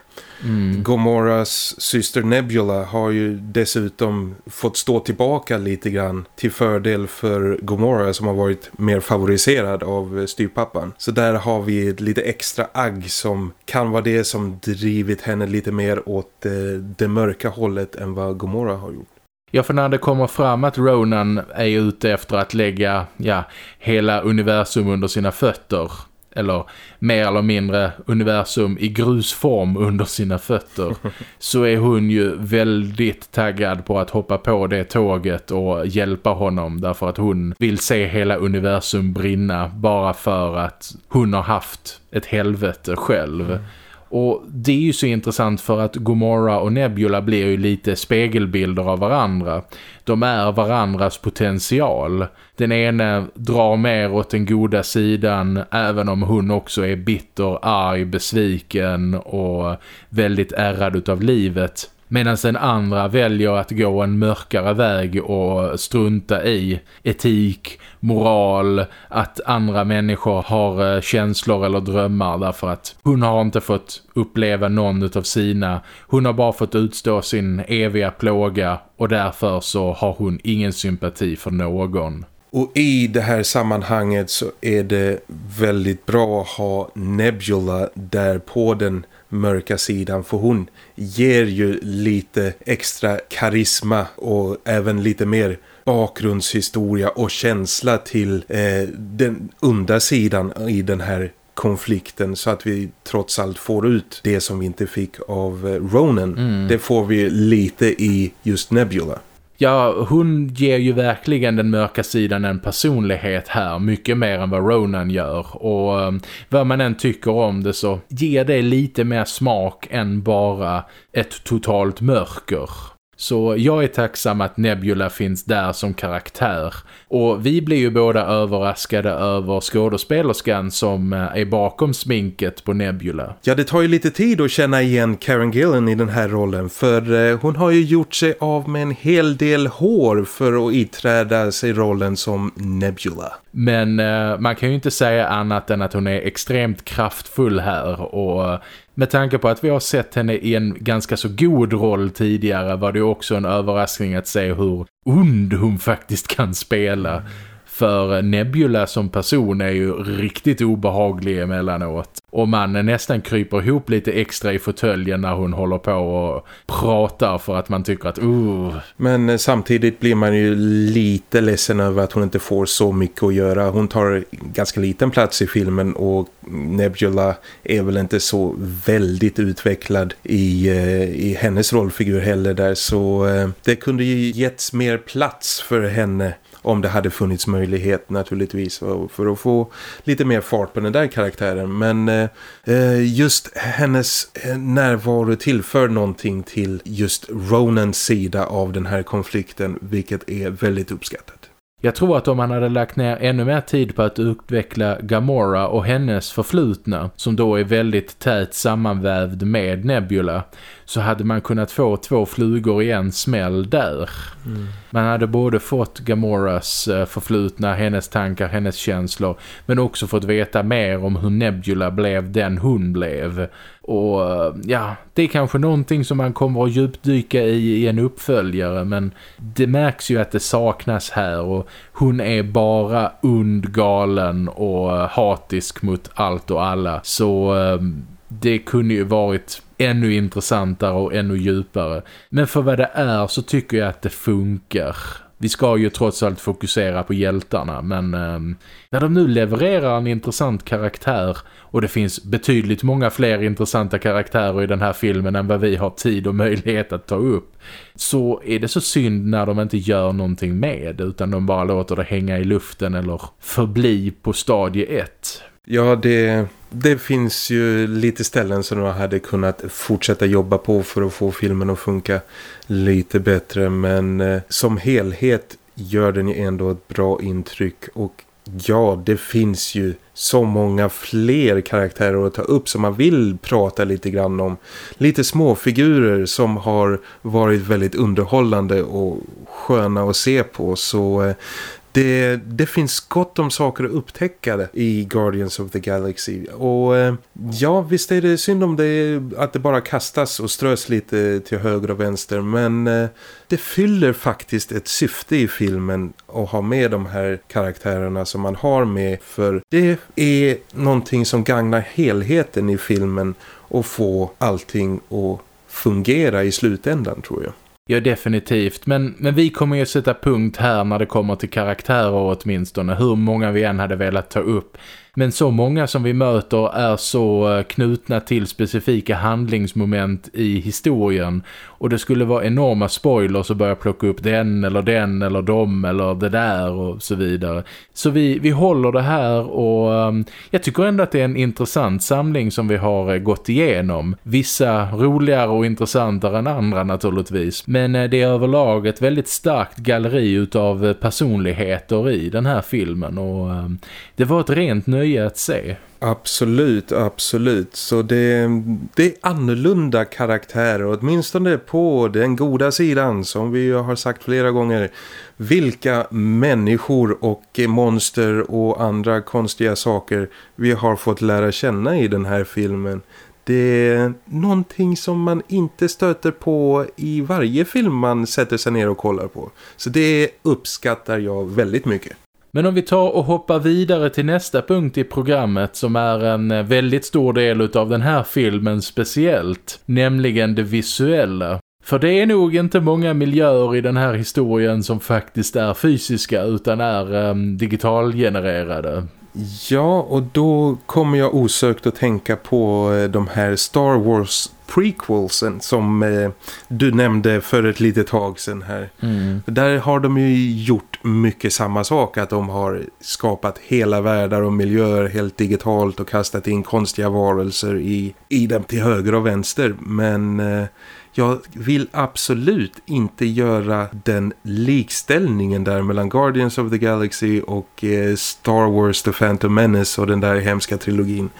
Mm. Gomoras syster Nebula har ju dessutom fått stå tillbaka lite grann till fördel för Gomorra som har varit mer favoriserad av styrpappan. Så där har vi ett lite extra agg som kan vara det som drivit henne lite mer åt eh, det mörka hållet än vad Gomorra har gjort. Ja, för när det kommer fram att Ronan är ute efter att lägga ja, hela universum under sina fötter eller mer eller mindre universum i grusform under sina fötter så är hon ju väldigt taggad på att hoppa på det tåget och hjälpa honom därför att hon vill se hela universum brinna bara för att hon har haft ett helvete själv. Mm. Och det är ju så intressant för att Gomorra och Nebula blir ju lite spegelbilder av varandra. De är varandras potential. Den ene drar mer åt den goda sidan även om hon också är bitter, arg, besviken och väldigt ärrad av livet. Medan den andra väljer att gå en mörkare väg och strunta i etik, moral, att andra människor har eh, känslor eller drömmar därför att hon har inte fått uppleva någon av sina. Hon har bara fått utstå sin eviga plåga och därför så har hon ingen sympati för någon. Och i det här sammanhanget så är det väldigt bra att ha Nebula där på den mörka sidan för hon ger ju lite extra karisma och även lite mer bakgrundshistoria och känsla till eh, den onda sidan i den här konflikten så att vi trots allt får ut det som vi inte fick av eh, Ronan. Mm. Det får vi lite i just Nebula. Ja, hon ger ju verkligen den mörka sidan en personlighet här. Mycket mer än vad Ronan gör. Och um, vad man än tycker om det så ger det lite mer smak än bara ett totalt mörker. Så jag är tacksam att Nebula finns där som karaktär. Och vi blir ju båda överraskade över skådespelerskan som eh, är bakom sminket på Nebula. Ja, det tar ju lite tid att känna igen Karen Gillen i den här rollen. För eh, hon har ju gjort sig av med en hel del hår för att iträda sig rollen som Nebula. Men eh, man kan ju inte säga annat än att hon är extremt kraftfull här och eh, med tanke på att vi har sett henne i en ganska så god roll tidigare var det också en överraskning att se hur ond hon faktiskt kan spela. För Nebula som person är ju riktigt obehaglig emellanåt. Och man nästan kryper ihop lite extra i fåtöljen när hon håller på och pratar för att man tycker att uh. Men eh, samtidigt blir man ju lite ledsen över att hon inte får så mycket att göra. Hon tar ganska liten plats i filmen och Nebula är väl inte så väldigt utvecklad i, eh, i hennes rollfigur heller där. Så eh, det kunde ju getts mer plats för henne om det hade funnits möjlighet naturligtvis för att få lite mer fart på den där karaktären. Men eh, eh, just hennes eh, närvaro tillför någonting till just Ronans sida av den här konflikten vilket är väldigt uppskattat. Jag tror att om man hade lagt ner ännu mer tid på att utveckla Gamora och hennes förflutna, som då är väldigt tät sammanvävd med Nebula, så hade man kunnat få två flugor i en smäll där. Mm. Man hade både fått Gamoras eh, förflutna, hennes tankar, hennes känslor, men också fått veta mer om hur Nebula blev den hon blev. Och eh, ja, det är kanske någonting som man kommer att djupdyka i i en uppföljare men det märks ju att det saknas här och hon är bara und, galen och eh, hatisk mot allt och alla. Så det kunde ju varit ännu intressantare och ännu djupare. Men för vad det är så tycker jag att det funkar. Vi ska ju trots allt fokusera på hjältarna men eh, när de nu levererar en intressant karaktär och det finns betydligt många fler intressanta karaktärer i den här filmen än vad vi har tid och möjlighet att ta upp så är det så synd när de inte gör någonting med utan de bara låter det hänga i luften eller förbli på stadie 1. Ja, det, det finns ju lite ställen som jag hade kunnat fortsätta jobba på för att få filmen att funka lite bättre. Men eh, som helhet gör den ju ändå ett bra intryck och ja, det finns ju så många fler karaktärer att ta upp som man vill prata lite grann om. Lite småfigurer som har varit väldigt underhållande och sköna att se på så eh, det, det finns gott om saker att upptäcka i Guardians of the Galaxy. Och eh, ja, visst är det synd om det, att det bara kastas och strös lite till höger och vänster. Men eh, det fyller faktiskt ett syfte i filmen att ha med de här karaktärerna som man har med. För det är någonting som gagnar helheten i filmen och få allting att fungera i slutändan tror jag. Ja, definitivt. Men, men vi kommer ju sätta punkt här när det kommer till karaktärer åtminstone. Hur många vi än hade velat ta upp. Men så många som vi möter är så eh, knutna till specifika handlingsmoment i historien. Och det skulle vara enorma spoilers att börja plocka upp den eller den eller dem eller det där och så vidare. Så vi, vi håller det här och ehm, jag tycker ändå att det är en intressant samling som vi har eh, gått igenom. Vissa roligare och intressantare än andra naturligtvis. Men eh, det är överlag ett väldigt starkt galleri utav personligheter i den här filmen och ehm, det var ett rent nöje att se. Absolut, absolut. Så det, det är annorlunda karaktärer, åtminstone på den goda sidan som vi har sagt flera gånger. Vilka människor och monster och andra konstiga saker vi har fått lära känna i den här filmen. Det är någonting som man inte stöter på i varje film man sätter sig ner och kollar på. Så det uppskattar jag väldigt mycket. Men om vi tar och hoppar vidare till nästa punkt i programmet som är en eh, väldigt stor del av den här filmen speciellt, nämligen det visuella. För det är nog inte många miljöer i den här historien som faktiskt är fysiska utan är um, digitalgenererade. Ja, och då kommer jag osökt att tänka på eh, de här Star Wars prequelsen som eh, du nämnde för ett litet tag sedan här. Mm. Där har de ju gjort mycket samma sak att de har skapat hela världar och miljöer helt digitalt och kastat in konstiga varelser i, i dem till höger och vänster. Men eh, jag vill absolut inte göra den likställningen där mellan Guardians of the Galaxy och eh, Star Wars The Phantom Menace och den där hemska trilogin.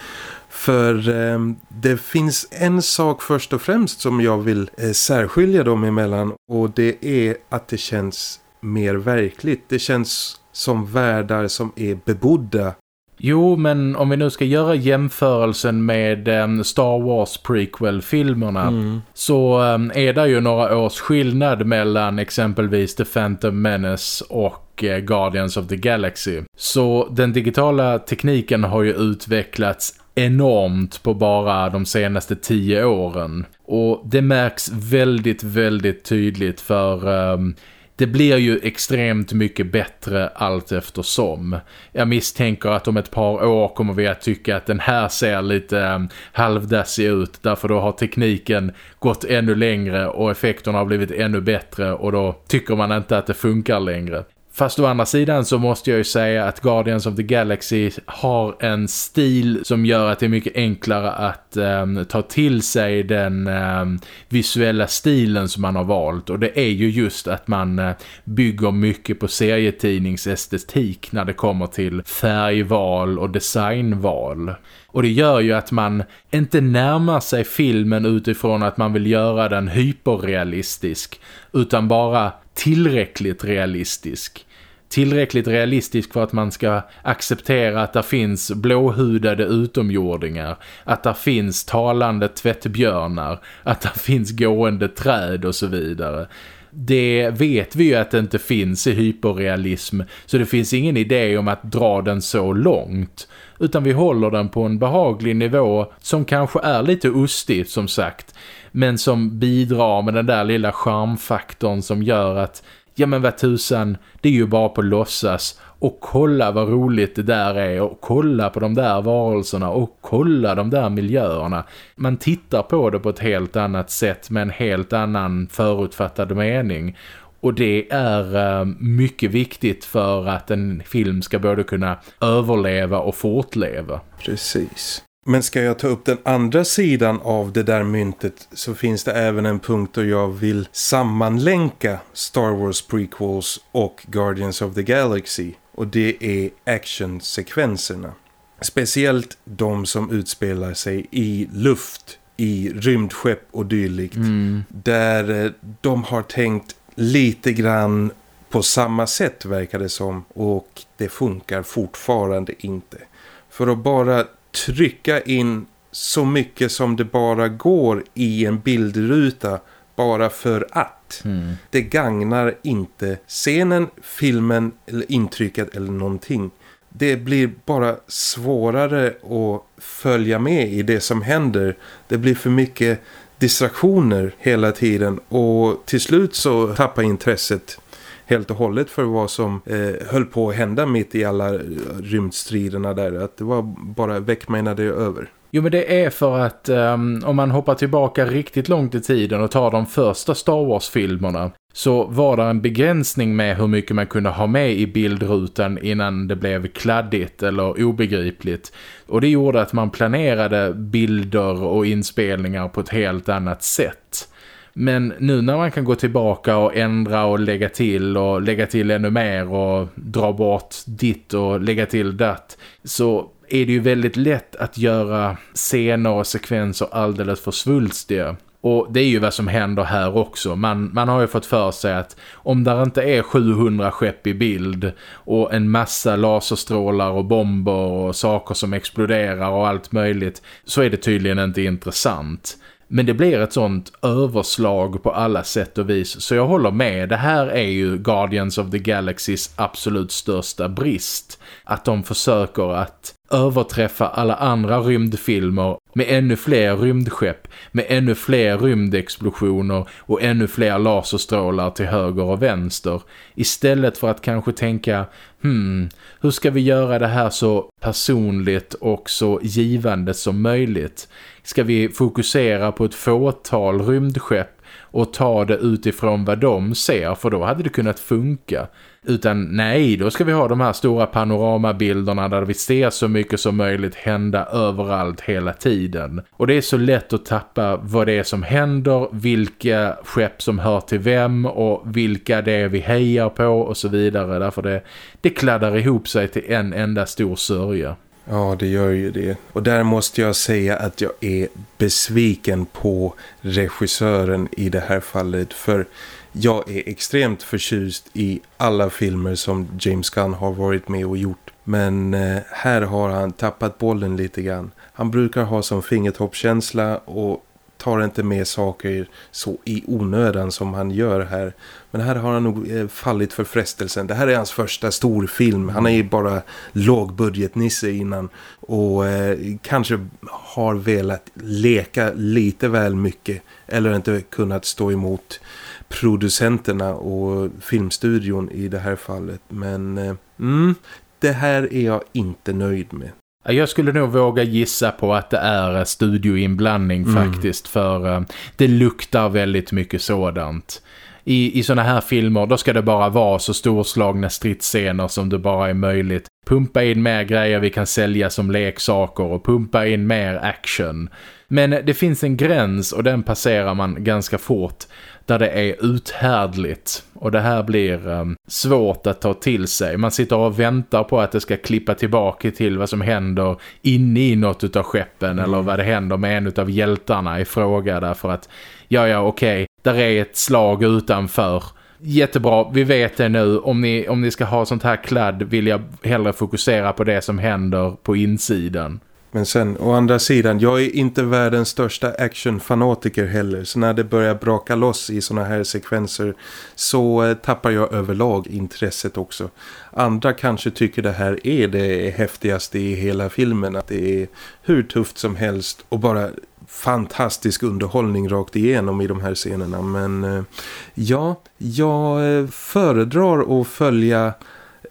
För eh, det finns en sak först och främst som jag vill eh, särskilja dem emellan och det är att det känns mer verkligt. Det känns som världar som är bebodda Jo, men om vi nu ska göra jämförelsen med um, Star Wars prequel-filmerna mm. så um, är det ju några års skillnad mellan exempelvis The Phantom Menace och uh, Guardians of the Galaxy. Så den digitala tekniken har ju utvecklats enormt på bara de senaste tio åren. Och det märks väldigt, väldigt tydligt för um, det blir ju extremt mycket bättre allt eftersom. Jag misstänker att om ett par år kommer vi att tycka att den här ser lite um, halvdassig ut. Därför då har tekniken gått ännu längre och effekterna har blivit ännu bättre och då tycker man inte att det funkar längre. Fast å andra sidan så måste jag ju säga att Guardians of the Galaxy har en stil som gör att det är mycket enklare att um, ta till sig den um, visuella stilen som man har valt. Och det är ju just att man uh, bygger mycket på serietidningsestetik när det kommer till färgval och designval. Och det gör ju att man inte närmar sig filmen utifrån att man vill göra den hyperrealistisk utan bara tillräckligt realistisk. Tillräckligt realistisk för att man ska acceptera att det finns blåhudade utomjordingar, att det finns talande tvättbjörnar, att det finns gående träd och så vidare. Det vet vi ju att det inte finns i hyperrealism så det finns ingen idé om att dra den så långt utan vi håller den på en behaglig nivå som kanske är lite ostig, som sagt men som bidrar med den där lilla charmfaktorn som gör att ja men vad tusan, det är ju bara på låtsas och kolla vad roligt det där är och kolla på de där varelserna och kolla de där miljöerna. Man tittar på det på ett helt annat sätt med en helt annan förutfattad mening och det är eh, mycket viktigt för att en film ska både kunna överleva och fortleva. Precis. Men ska jag ta upp den andra sidan av det där myntet så finns det även en punkt då jag vill sammanlänka Star Wars prequels och Guardians of the Galaxy. Och det är actionsekvenserna. Speciellt de som utspelar sig i luft, i rymdskepp och dylikt. Mm. Där eh, de har tänkt lite grann på samma sätt verkar det som. Och det funkar fortfarande inte. För att bara trycka in så mycket som det bara går i en bildruta bara för att. Mm. Det gagnar inte scenen, filmen eller intrycket eller någonting. Det blir bara svårare att följa med i det som händer. Det blir för mycket distraktioner hela tiden och till slut så tappar intresset helt och hållet för vad som eh, höll på att hända mitt i alla eh, rymdstriderna där. Att det var bara väck mig när det är över. Jo men det är för att um, om man hoppar tillbaka riktigt långt i tiden och tar de första Star Wars-filmerna så var det en begränsning med hur mycket man kunde ha med i bildrutan innan det blev kladdigt eller obegripligt. Och det gjorde att man planerade bilder och inspelningar på ett helt annat sätt. Men nu när man kan gå tillbaka och ändra och lägga till och lägga till ännu mer och dra bort ditt och lägga till datt så är det ju väldigt lätt att göra scener och sekvenser alldeles för svulstiga. Och det är ju vad som händer här också. Man, man har ju fått för sig att om där inte är 700 skepp i bild och en massa laserstrålar och bomber och saker som exploderar och allt möjligt så är det tydligen inte intressant. Men det blir ett sånt överslag på alla sätt och vis. Så jag håller med. Det här är ju Guardians of the Galaxys absolut största brist. Att de försöker att överträffa alla andra rymdfilmer med ännu fler rymdskepp, med ännu fler rymdexplosioner och ännu fler laserstrålar till höger och vänster. Istället för att kanske tänka, hmm, hur ska vi göra det här så personligt och så givande som möjligt? Ska vi fokusera på ett fåtal rymdskepp och ta det utifrån vad de ser för då hade det kunnat funka. Utan nej, då ska vi ha de här stora panoramabilderna där vi ser så mycket som möjligt hända överallt hela tiden. Och det är så lätt att tappa vad det är som händer, vilka skepp som hör till vem och vilka det är vi hejar på och så vidare. Därför det, det kladdar ihop sig till en enda stor sörja. Ja, det gör ju det. Och där måste jag säga att jag är besviken på regissören i det här fallet. För jag är extremt förtjust i alla filmer som James Gunn har varit med och gjort. Men eh, här har han tappat bollen lite grann. Han brukar ha som fingertoppkänsla och tar inte med saker så i onödan som han gör här. Men här har han nog eh, fallit för frestelsen. Det här är hans första storfilm. Han är ju bara lågbudgetnisse innan. Och eh, kanske har velat leka lite väl mycket. Eller inte kunnat stå emot producenterna och filmstudion i det här fallet. Men eh, mm, det här är jag inte nöjd med. Jag skulle nog våga gissa på att det är studioinblandning mm. faktiskt för uh, det luktar väldigt mycket sådant. I, I såna här filmer då ska det bara vara så storslagna stridsscener som det bara är möjligt. Pumpa in mer grejer vi kan sälja som leksaker och pumpa in mer action. Men det finns en gräns och den passerar man ganska fort där det är uthärdligt. Och det här blir um, svårt att ta till sig. Man sitter och väntar på att det ska klippa tillbaka till vad som händer inne i något av skeppen mm. eller vad det händer med en av hjältarna i fråga därför att ja ja okej, okay, där är ett slag utanför. Jättebra, vi vet det nu. Om ni, om ni ska ha sånt här kladd vill jag hellre fokusera på det som händer på insidan. Men sen, å andra sidan, jag är inte världens största actionfanatiker heller. Så när det börjar braka loss i såna här sekvenser så eh, tappar jag överlag intresset också. Andra kanske tycker det här är det häftigaste i hela filmen. Att det är hur tufft som helst och bara fantastisk underhållning rakt igenom i de här scenerna. Men eh, ja, jag eh, föredrar att följa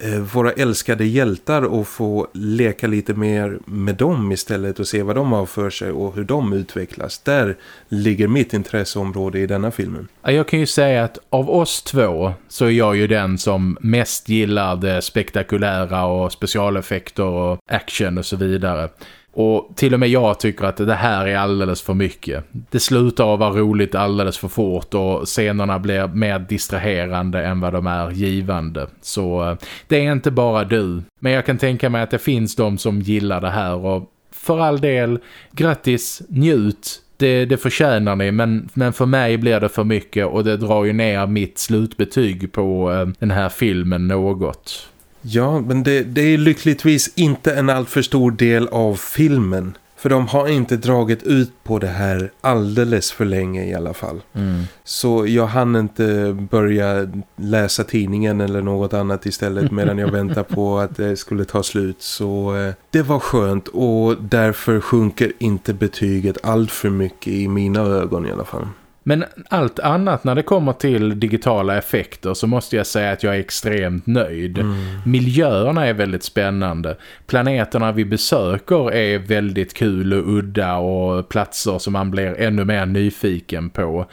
eh, våra älskade hjältar och få leka lite mer med dem istället och se vad de har för sig och hur de utvecklas. Där ligger mitt intresseområde i denna filmen. Jag kan ju säga att av oss två så är jag ju den som mest gillar det spektakulära och specialeffekter och action och så vidare. Och till och med jag tycker att det här är alldeles för mycket. Det slutar att vara roligt alldeles för fort och scenerna blir mer distraherande än vad de är givande. Så eh, det är inte bara du. Men jag kan tänka mig att det finns de som gillar det här och för all del, grattis, njut. Det, det förtjänar ni men, men för mig blir det för mycket och det drar ju ner mitt slutbetyg på eh, den här filmen något. Ja, men det, det är lyckligtvis inte en alltför stor del av filmen. För de har inte dragit ut på det här alldeles för länge i alla fall. Mm. Så jag hann inte börja läsa tidningen eller något annat istället medan jag väntar på att det skulle ta slut. Så eh, det var skönt och därför sjunker inte betyget allt för mycket i mina ögon i alla fall. Men allt annat när det kommer till digitala effekter så måste jag säga att jag är extremt nöjd. Mm. Miljöerna är väldigt spännande. Planeterna vi besöker är väldigt kul och udda och platser som man blir ännu mer nyfiken på.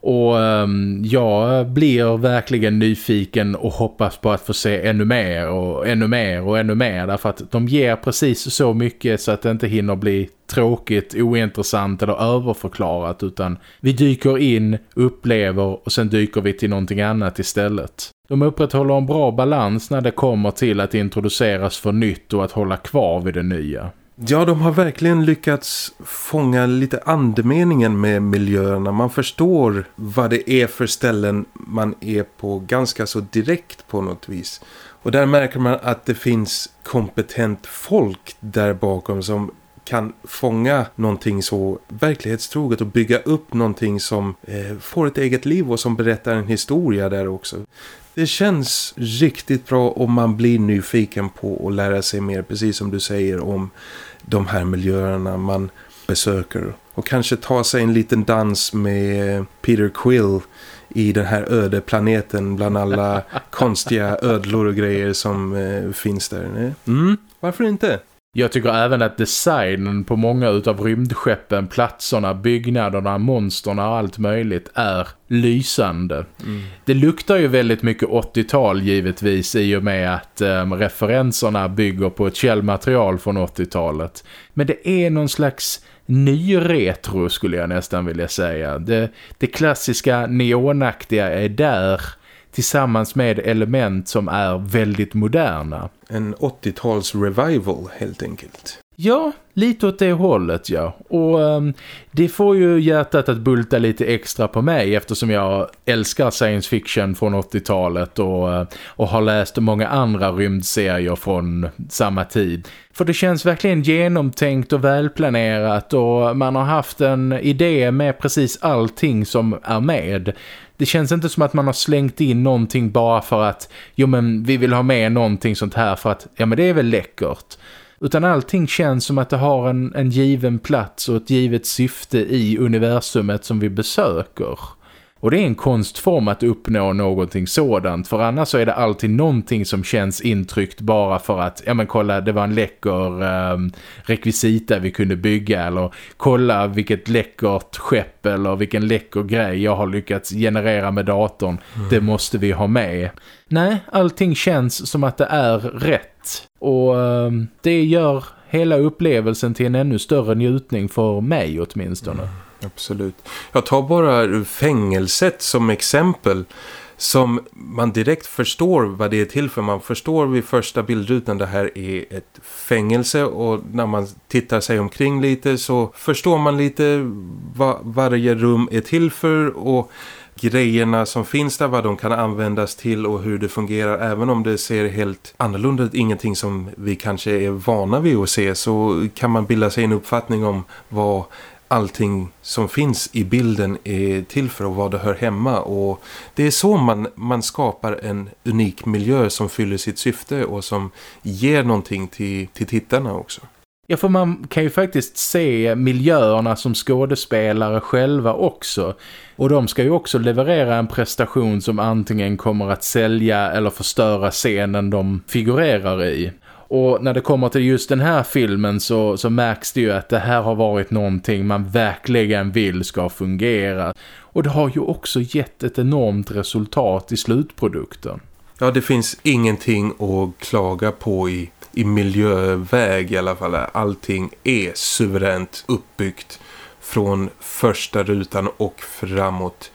Och um, jag blir verkligen nyfiken och hoppas på att få se ännu mer och ännu mer och ännu mer. Därför att de ger precis så mycket så att det inte hinner bli tråkigt, ointressant eller överförklarat. Utan vi dyker in, upplever och sen dyker vi till någonting annat istället. De upprätthåller en bra balans när det kommer till att introduceras för nytt och att hålla kvar vid det nya. Ja, de har verkligen lyckats fånga lite andemeningen med miljöerna. Man förstår vad det är för ställen man är på ganska så direkt på något vis. Och där märker man att det finns kompetent folk där bakom som kan fånga någonting så verklighetstroget och bygga upp någonting som eh, får ett eget liv och som berättar en historia där också. Det känns riktigt bra om man blir nyfiken på att lära sig mer, precis som du säger, om de här miljöerna man besöker. Och kanske ta sig en liten dans med Peter Quill i den här öde planeten bland alla konstiga ödlor och grejer som eh, finns där. Mm, varför inte? Jag tycker även att designen på många utav rymdskeppen, platserna, byggnaderna, monsterna och allt möjligt är lysande. Mm. Det luktar ju väldigt mycket 80-tal givetvis i och med att um, referenserna bygger på ett källmaterial från 80-talet. Men det är någon slags ny retro skulle jag nästan vilja säga. Det, det klassiska neonaktiga är där tillsammans med element som är väldigt moderna. En 80-tals revival helt enkelt. Ja, lite åt det hållet, ja. Och um, det får ju hjärtat att bulta lite extra på mig eftersom jag älskar science fiction från 80-talet och, uh, och har läst många andra rymdserier från samma tid. För det känns verkligen genomtänkt och välplanerat och man har haft en idé med precis allting som är med. Det känns inte som att man har slängt in någonting bara för att jo men vi vill ha med någonting sånt här för att ja men det är väl läckert. Utan allting känns som att det har en, en given plats och ett givet syfte i universumet som vi besöker. Och det är en konstform att uppnå någonting sådant för annars så är det alltid någonting som känns intryckt bara för att, ja men kolla det var en läcker eh, rekvisita vi kunde bygga eller kolla vilket läckert skepp eller vilken läcker grej jag har lyckats generera med datorn. Mm. Det måste vi ha med. Nej, allting känns som att det är rätt och eh, det gör hela upplevelsen till en ännu större njutning för mig åtminstone. Mm. Absolut. Jag tar bara fängelset som exempel som man direkt förstår vad det är till för. Man förstår vid första bildrutan det här är ett fängelse och när man tittar sig omkring lite så förstår man lite vad varje rum är till för och grejerna som finns där, vad de kan användas till och hur det fungerar. Även om det ser helt annorlunda ut, ingenting som vi kanske är vana vid att se så kan man bilda sig en uppfattning om vad allting som finns i bilden är till för och vad det hör hemma och det är så man, man skapar en unik miljö som fyller sitt syfte och som ger någonting till, till tittarna också. Ja, för man kan ju faktiskt se miljöerna som skådespelare själva också. Och de ska ju också leverera en prestation som antingen kommer att sälja eller förstöra scenen de figurerar i. Och när det kommer till just den här filmen så, så märks det ju att det här har varit någonting man verkligen vill ska fungera. Och det har ju också gett ett enormt resultat i slutprodukten. Ja, det finns ingenting att klaga på i, i miljöväg i alla fall. Allting är suveränt uppbyggt från första rutan och framåt.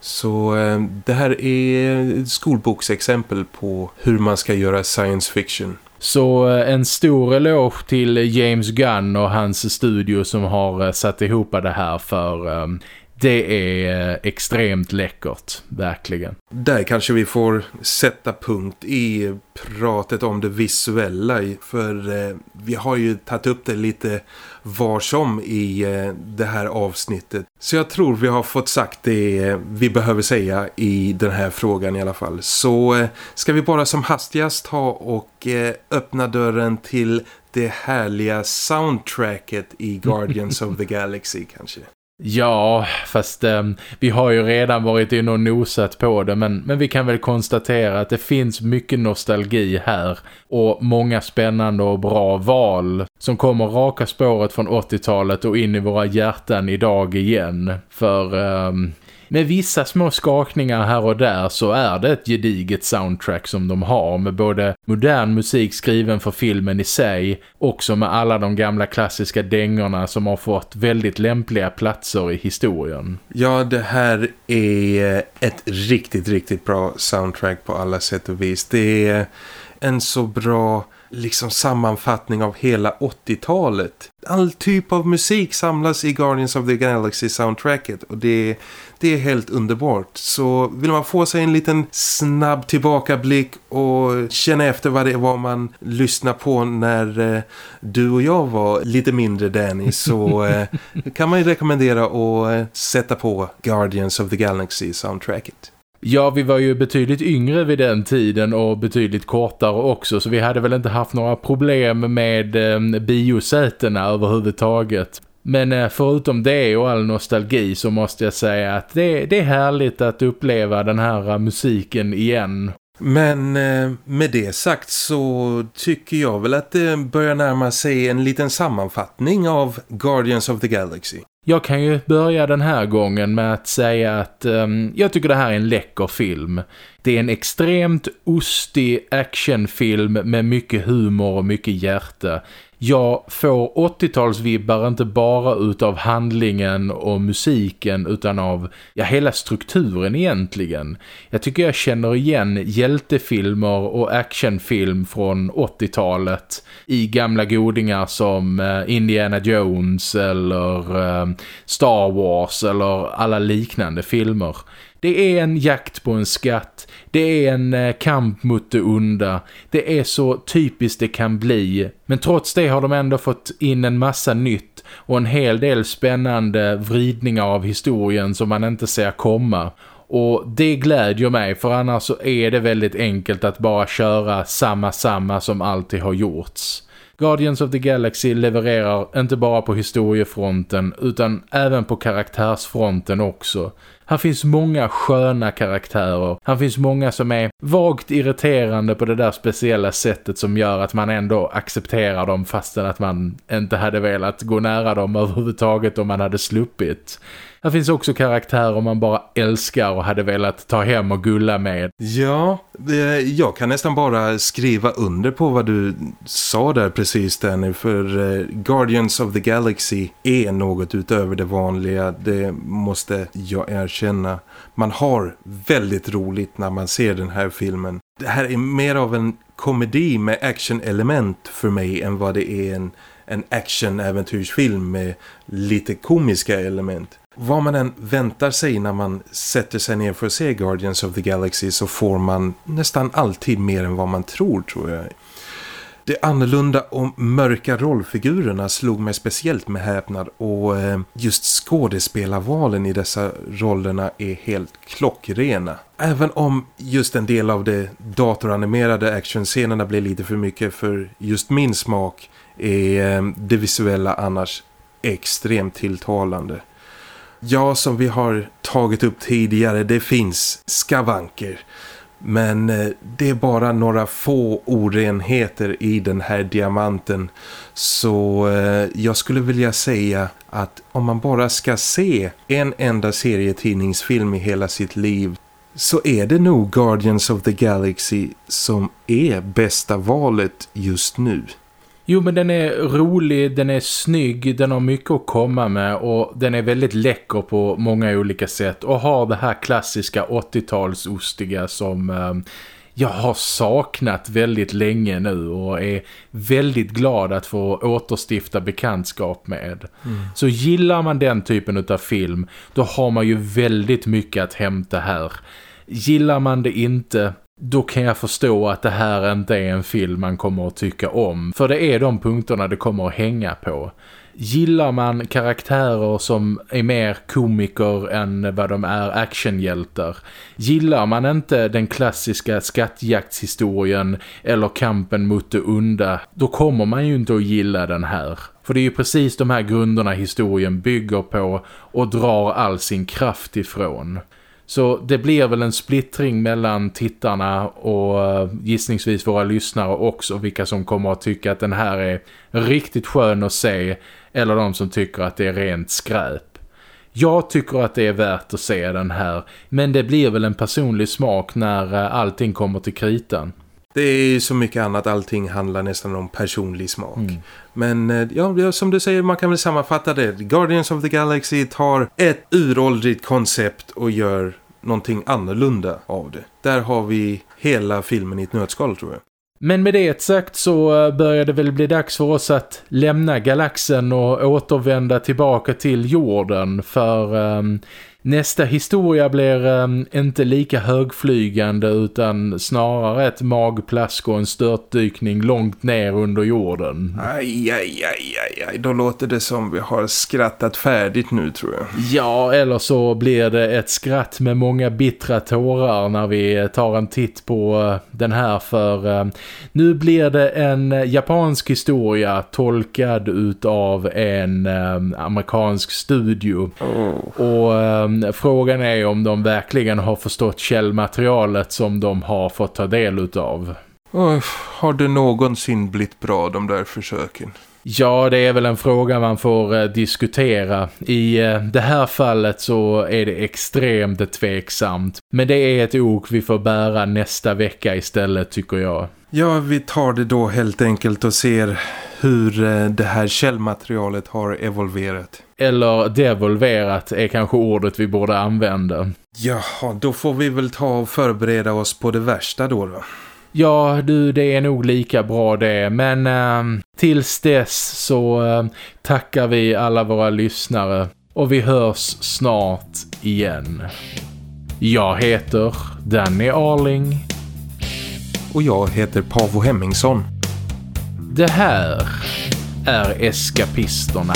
Så eh, det här är skolboksexempel på hur man ska göra science fiction. Så eh, en stor eloge till James Gunn och hans studio som har eh, satt ihop det här för um, det är eh, extremt läckert, verkligen. Där kanske vi får sätta punkt i pratet om det visuella. För eh, vi har ju tagit upp det lite var som i eh, det här avsnittet. Så jag tror vi har fått sagt det vi behöver säga i den här frågan i alla fall. Så ska vi bara som hastigast ta och öppna dörren till det härliga soundtracket i Guardians of the Galaxy kanske. Ja, fast eh, vi har ju redan varit inne och nosat på det men, men vi kan väl konstatera att det finns mycket nostalgi här och många spännande och bra val som kommer raka spåret från 80-talet och in i våra hjärtan idag igen. För... Eh, med vissa små skakningar här och där så är det ett gediget soundtrack som de har med både modern musik skriven för filmen i sig också med alla de gamla klassiska dängorna som har fått väldigt lämpliga platser i historien. Ja, det här är ett riktigt, riktigt bra soundtrack på alla sätt och vis. Det är en så bra liksom sammanfattning av hela 80-talet. All typ av musik samlas i Guardians of the Galaxy soundtracket och det, det är helt underbart. Så vill man få sig en liten snabb tillbakablick och känna efter vad det var man lyssnar på när eh, du och jag var lite mindre Danny så eh, kan man ju rekommendera att eh, sätta på Guardians of the Galaxy soundtracket. Ja, vi var ju betydligt yngre vid den tiden och betydligt kortare också så vi hade väl inte haft några problem med eh, biosätena överhuvudtaget. Men eh, förutom det och all nostalgi så måste jag säga att det, det är härligt att uppleva den här uh, musiken igen. Men eh, med det sagt så tycker jag väl att det börjar närma sig en liten sammanfattning av Guardians of the Galaxy. Jag kan ju börja den här gången med att säga att um, jag tycker det här är en läcker film. Det är en extremt ostig actionfilm med mycket humor och mycket hjärta jag får 80-talsvibbar inte bara utav handlingen och musiken utan av ja, hela strukturen egentligen. Jag tycker jag känner igen hjältefilmer och actionfilm från 80-talet i gamla godingar som eh, Indiana Jones eller eh, Star Wars eller alla liknande filmer. Det är en jakt på en skatt. Det är en eh, kamp mot det onda. Det är så typiskt det kan bli. Men trots det har de ändå fått in en massa nytt och en hel del spännande vridningar av historien som man inte ser komma. Och det glädjer mig för annars så är det väldigt enkelt att bara köra samma samma som alltid har gjorts. Guardians of the Galaxy levererar inte bara på historiefronten utan även på karaktärsfronten också. Här finns många sköna karaktärer. Här finns många som är vagt irriterande på det där speciella sättet som gör att man ändå accepterar dem fastän att man inte hade velat gå nära dem överhuvudtaget om man hade sluppit. Här finns också karaktärer man bara älskar och hade velat ta hem och gulla med. Ja, eh, jag kan nästan bara skriva under på vad du sa där precis Danny. För eh, Guardians of the Galaxy är något utöver det vanliga. Det måste jag erkänna. Man har väldigt roligt när man ser den här filmen. Det här är mer av en komedi med action-element för mig än vad det är en en action-äventyrsfilm med lite komiska element vad man än väntar sig när man sätter sig ner för att se Guardians of the Galaxy så får man nästan alltid mer än vad man tror tror jag. De annorlunda och mörka rollfigurerna slog mig speciellt med häpnad och eh, just skådespelarvalen i dessa rollerna är helt klockrena. Även om just en del av de datoranimerade actionscenerna blir lite för mycket för just min smak är eh, det visuella annars extremt tilltalande. Ja, som vi har tagit upp tidigare, det finns skavanker. Men eh, det är bara några få orenheter i den här diamanten. Så eh, jag skulle vilja säga att om man bara ska se en enda serietidningsfilm i hela sitt liv så är det nog Guardians of the Galaxy som är bästa valet just nu. Jo men den är rolig, den är snygg, den har mycket att komma med och den är väldigt läcker på många olika sätt och har det här klassiska 80-talsostiga som eh, jag har saknat väldigt länge nu och är väldigt glad att få återstifta bekantskap med. Mm. Så gillar man den typen av film då har man ju väldigt mycket att hämta här. Gillar man det inte då kan jag förstå att det här inte är en film man kommer att tycka om. För det är de punkterna det kommer att hänga på. Gillar man karaktärer som är mer komiker än vad de är actionhjältar? Gillar man inte den klassiska skattjaktshistorien eller kampen mot det onda? Då kommer man ju inte att gilla den här. För det är ju precis de här grunderna historien bygger på och drar all sin kraft ifrån. Så det blir väl en splittring mellan tittarna och eh, gissningsvis våra lyssnare också vilka som kommer att tycka att den här är riktigt skön att se eller de som tycker att det är rent skräp. Jag tycker att det är värt att se den här men det blir väl en personlig smak när eh, allting kommer till kritan. Det är så mycket annat, allting handlar nästan om personlig smak. Mm. Men eh, ja, som du säger, man kan väl sammanfatta det. Guardians of the Galaxy tar ett uråldrigt koncept och gör någonting annorlunda av det. Där har vi hela filmen i ett nötskal tror jag. Men med det sagt så eh, börjar det väl bli dags för oss att lämna galaxen och återvända tillbaka till jorden för um, Nästa historia blir um, inte lika högflygande utan snarare ett magplask och en störtdykning långt ner under jorden. Aj, aj, aj, aj, aj. Då låter det som vi har skrattat färdigt nu tror jag. Ja, eller så blir det ett skratt med många bittra tårar när vi tar en titt på uh, den här för uh, nu blir det en japansk historia tolkad utav en uh, amerikansk studio. Oh. Och um, frågan är om de verkligen har förstått källmaterialet som de har fått ta del utav. Oh, har det någonsin blivit bra de där försöken? Ja, det är väl en fråga man får uh, diskutera. I uh, det här fallet så är det extremt tveksamt. Men det är ett ok vi får bära nästa vecka istället tycker jag. Ja, vi tar det då helt enkelt och ser hur uh, det här källmaterialet har evolverat. Eller devolverat är kanske ordet vi borde använda. Jaha, då får vi väl ta och förbereda oss på det värsta då då. Ja, du, det är nog lika bra det. Men äh, tills dess så äh, tackar vi alla våra lyssnare. Och vi hörs snart igen. Jag heter Danny Arling. Och jag heter Pavo Hemmingsson. Det här är Eskapisterna.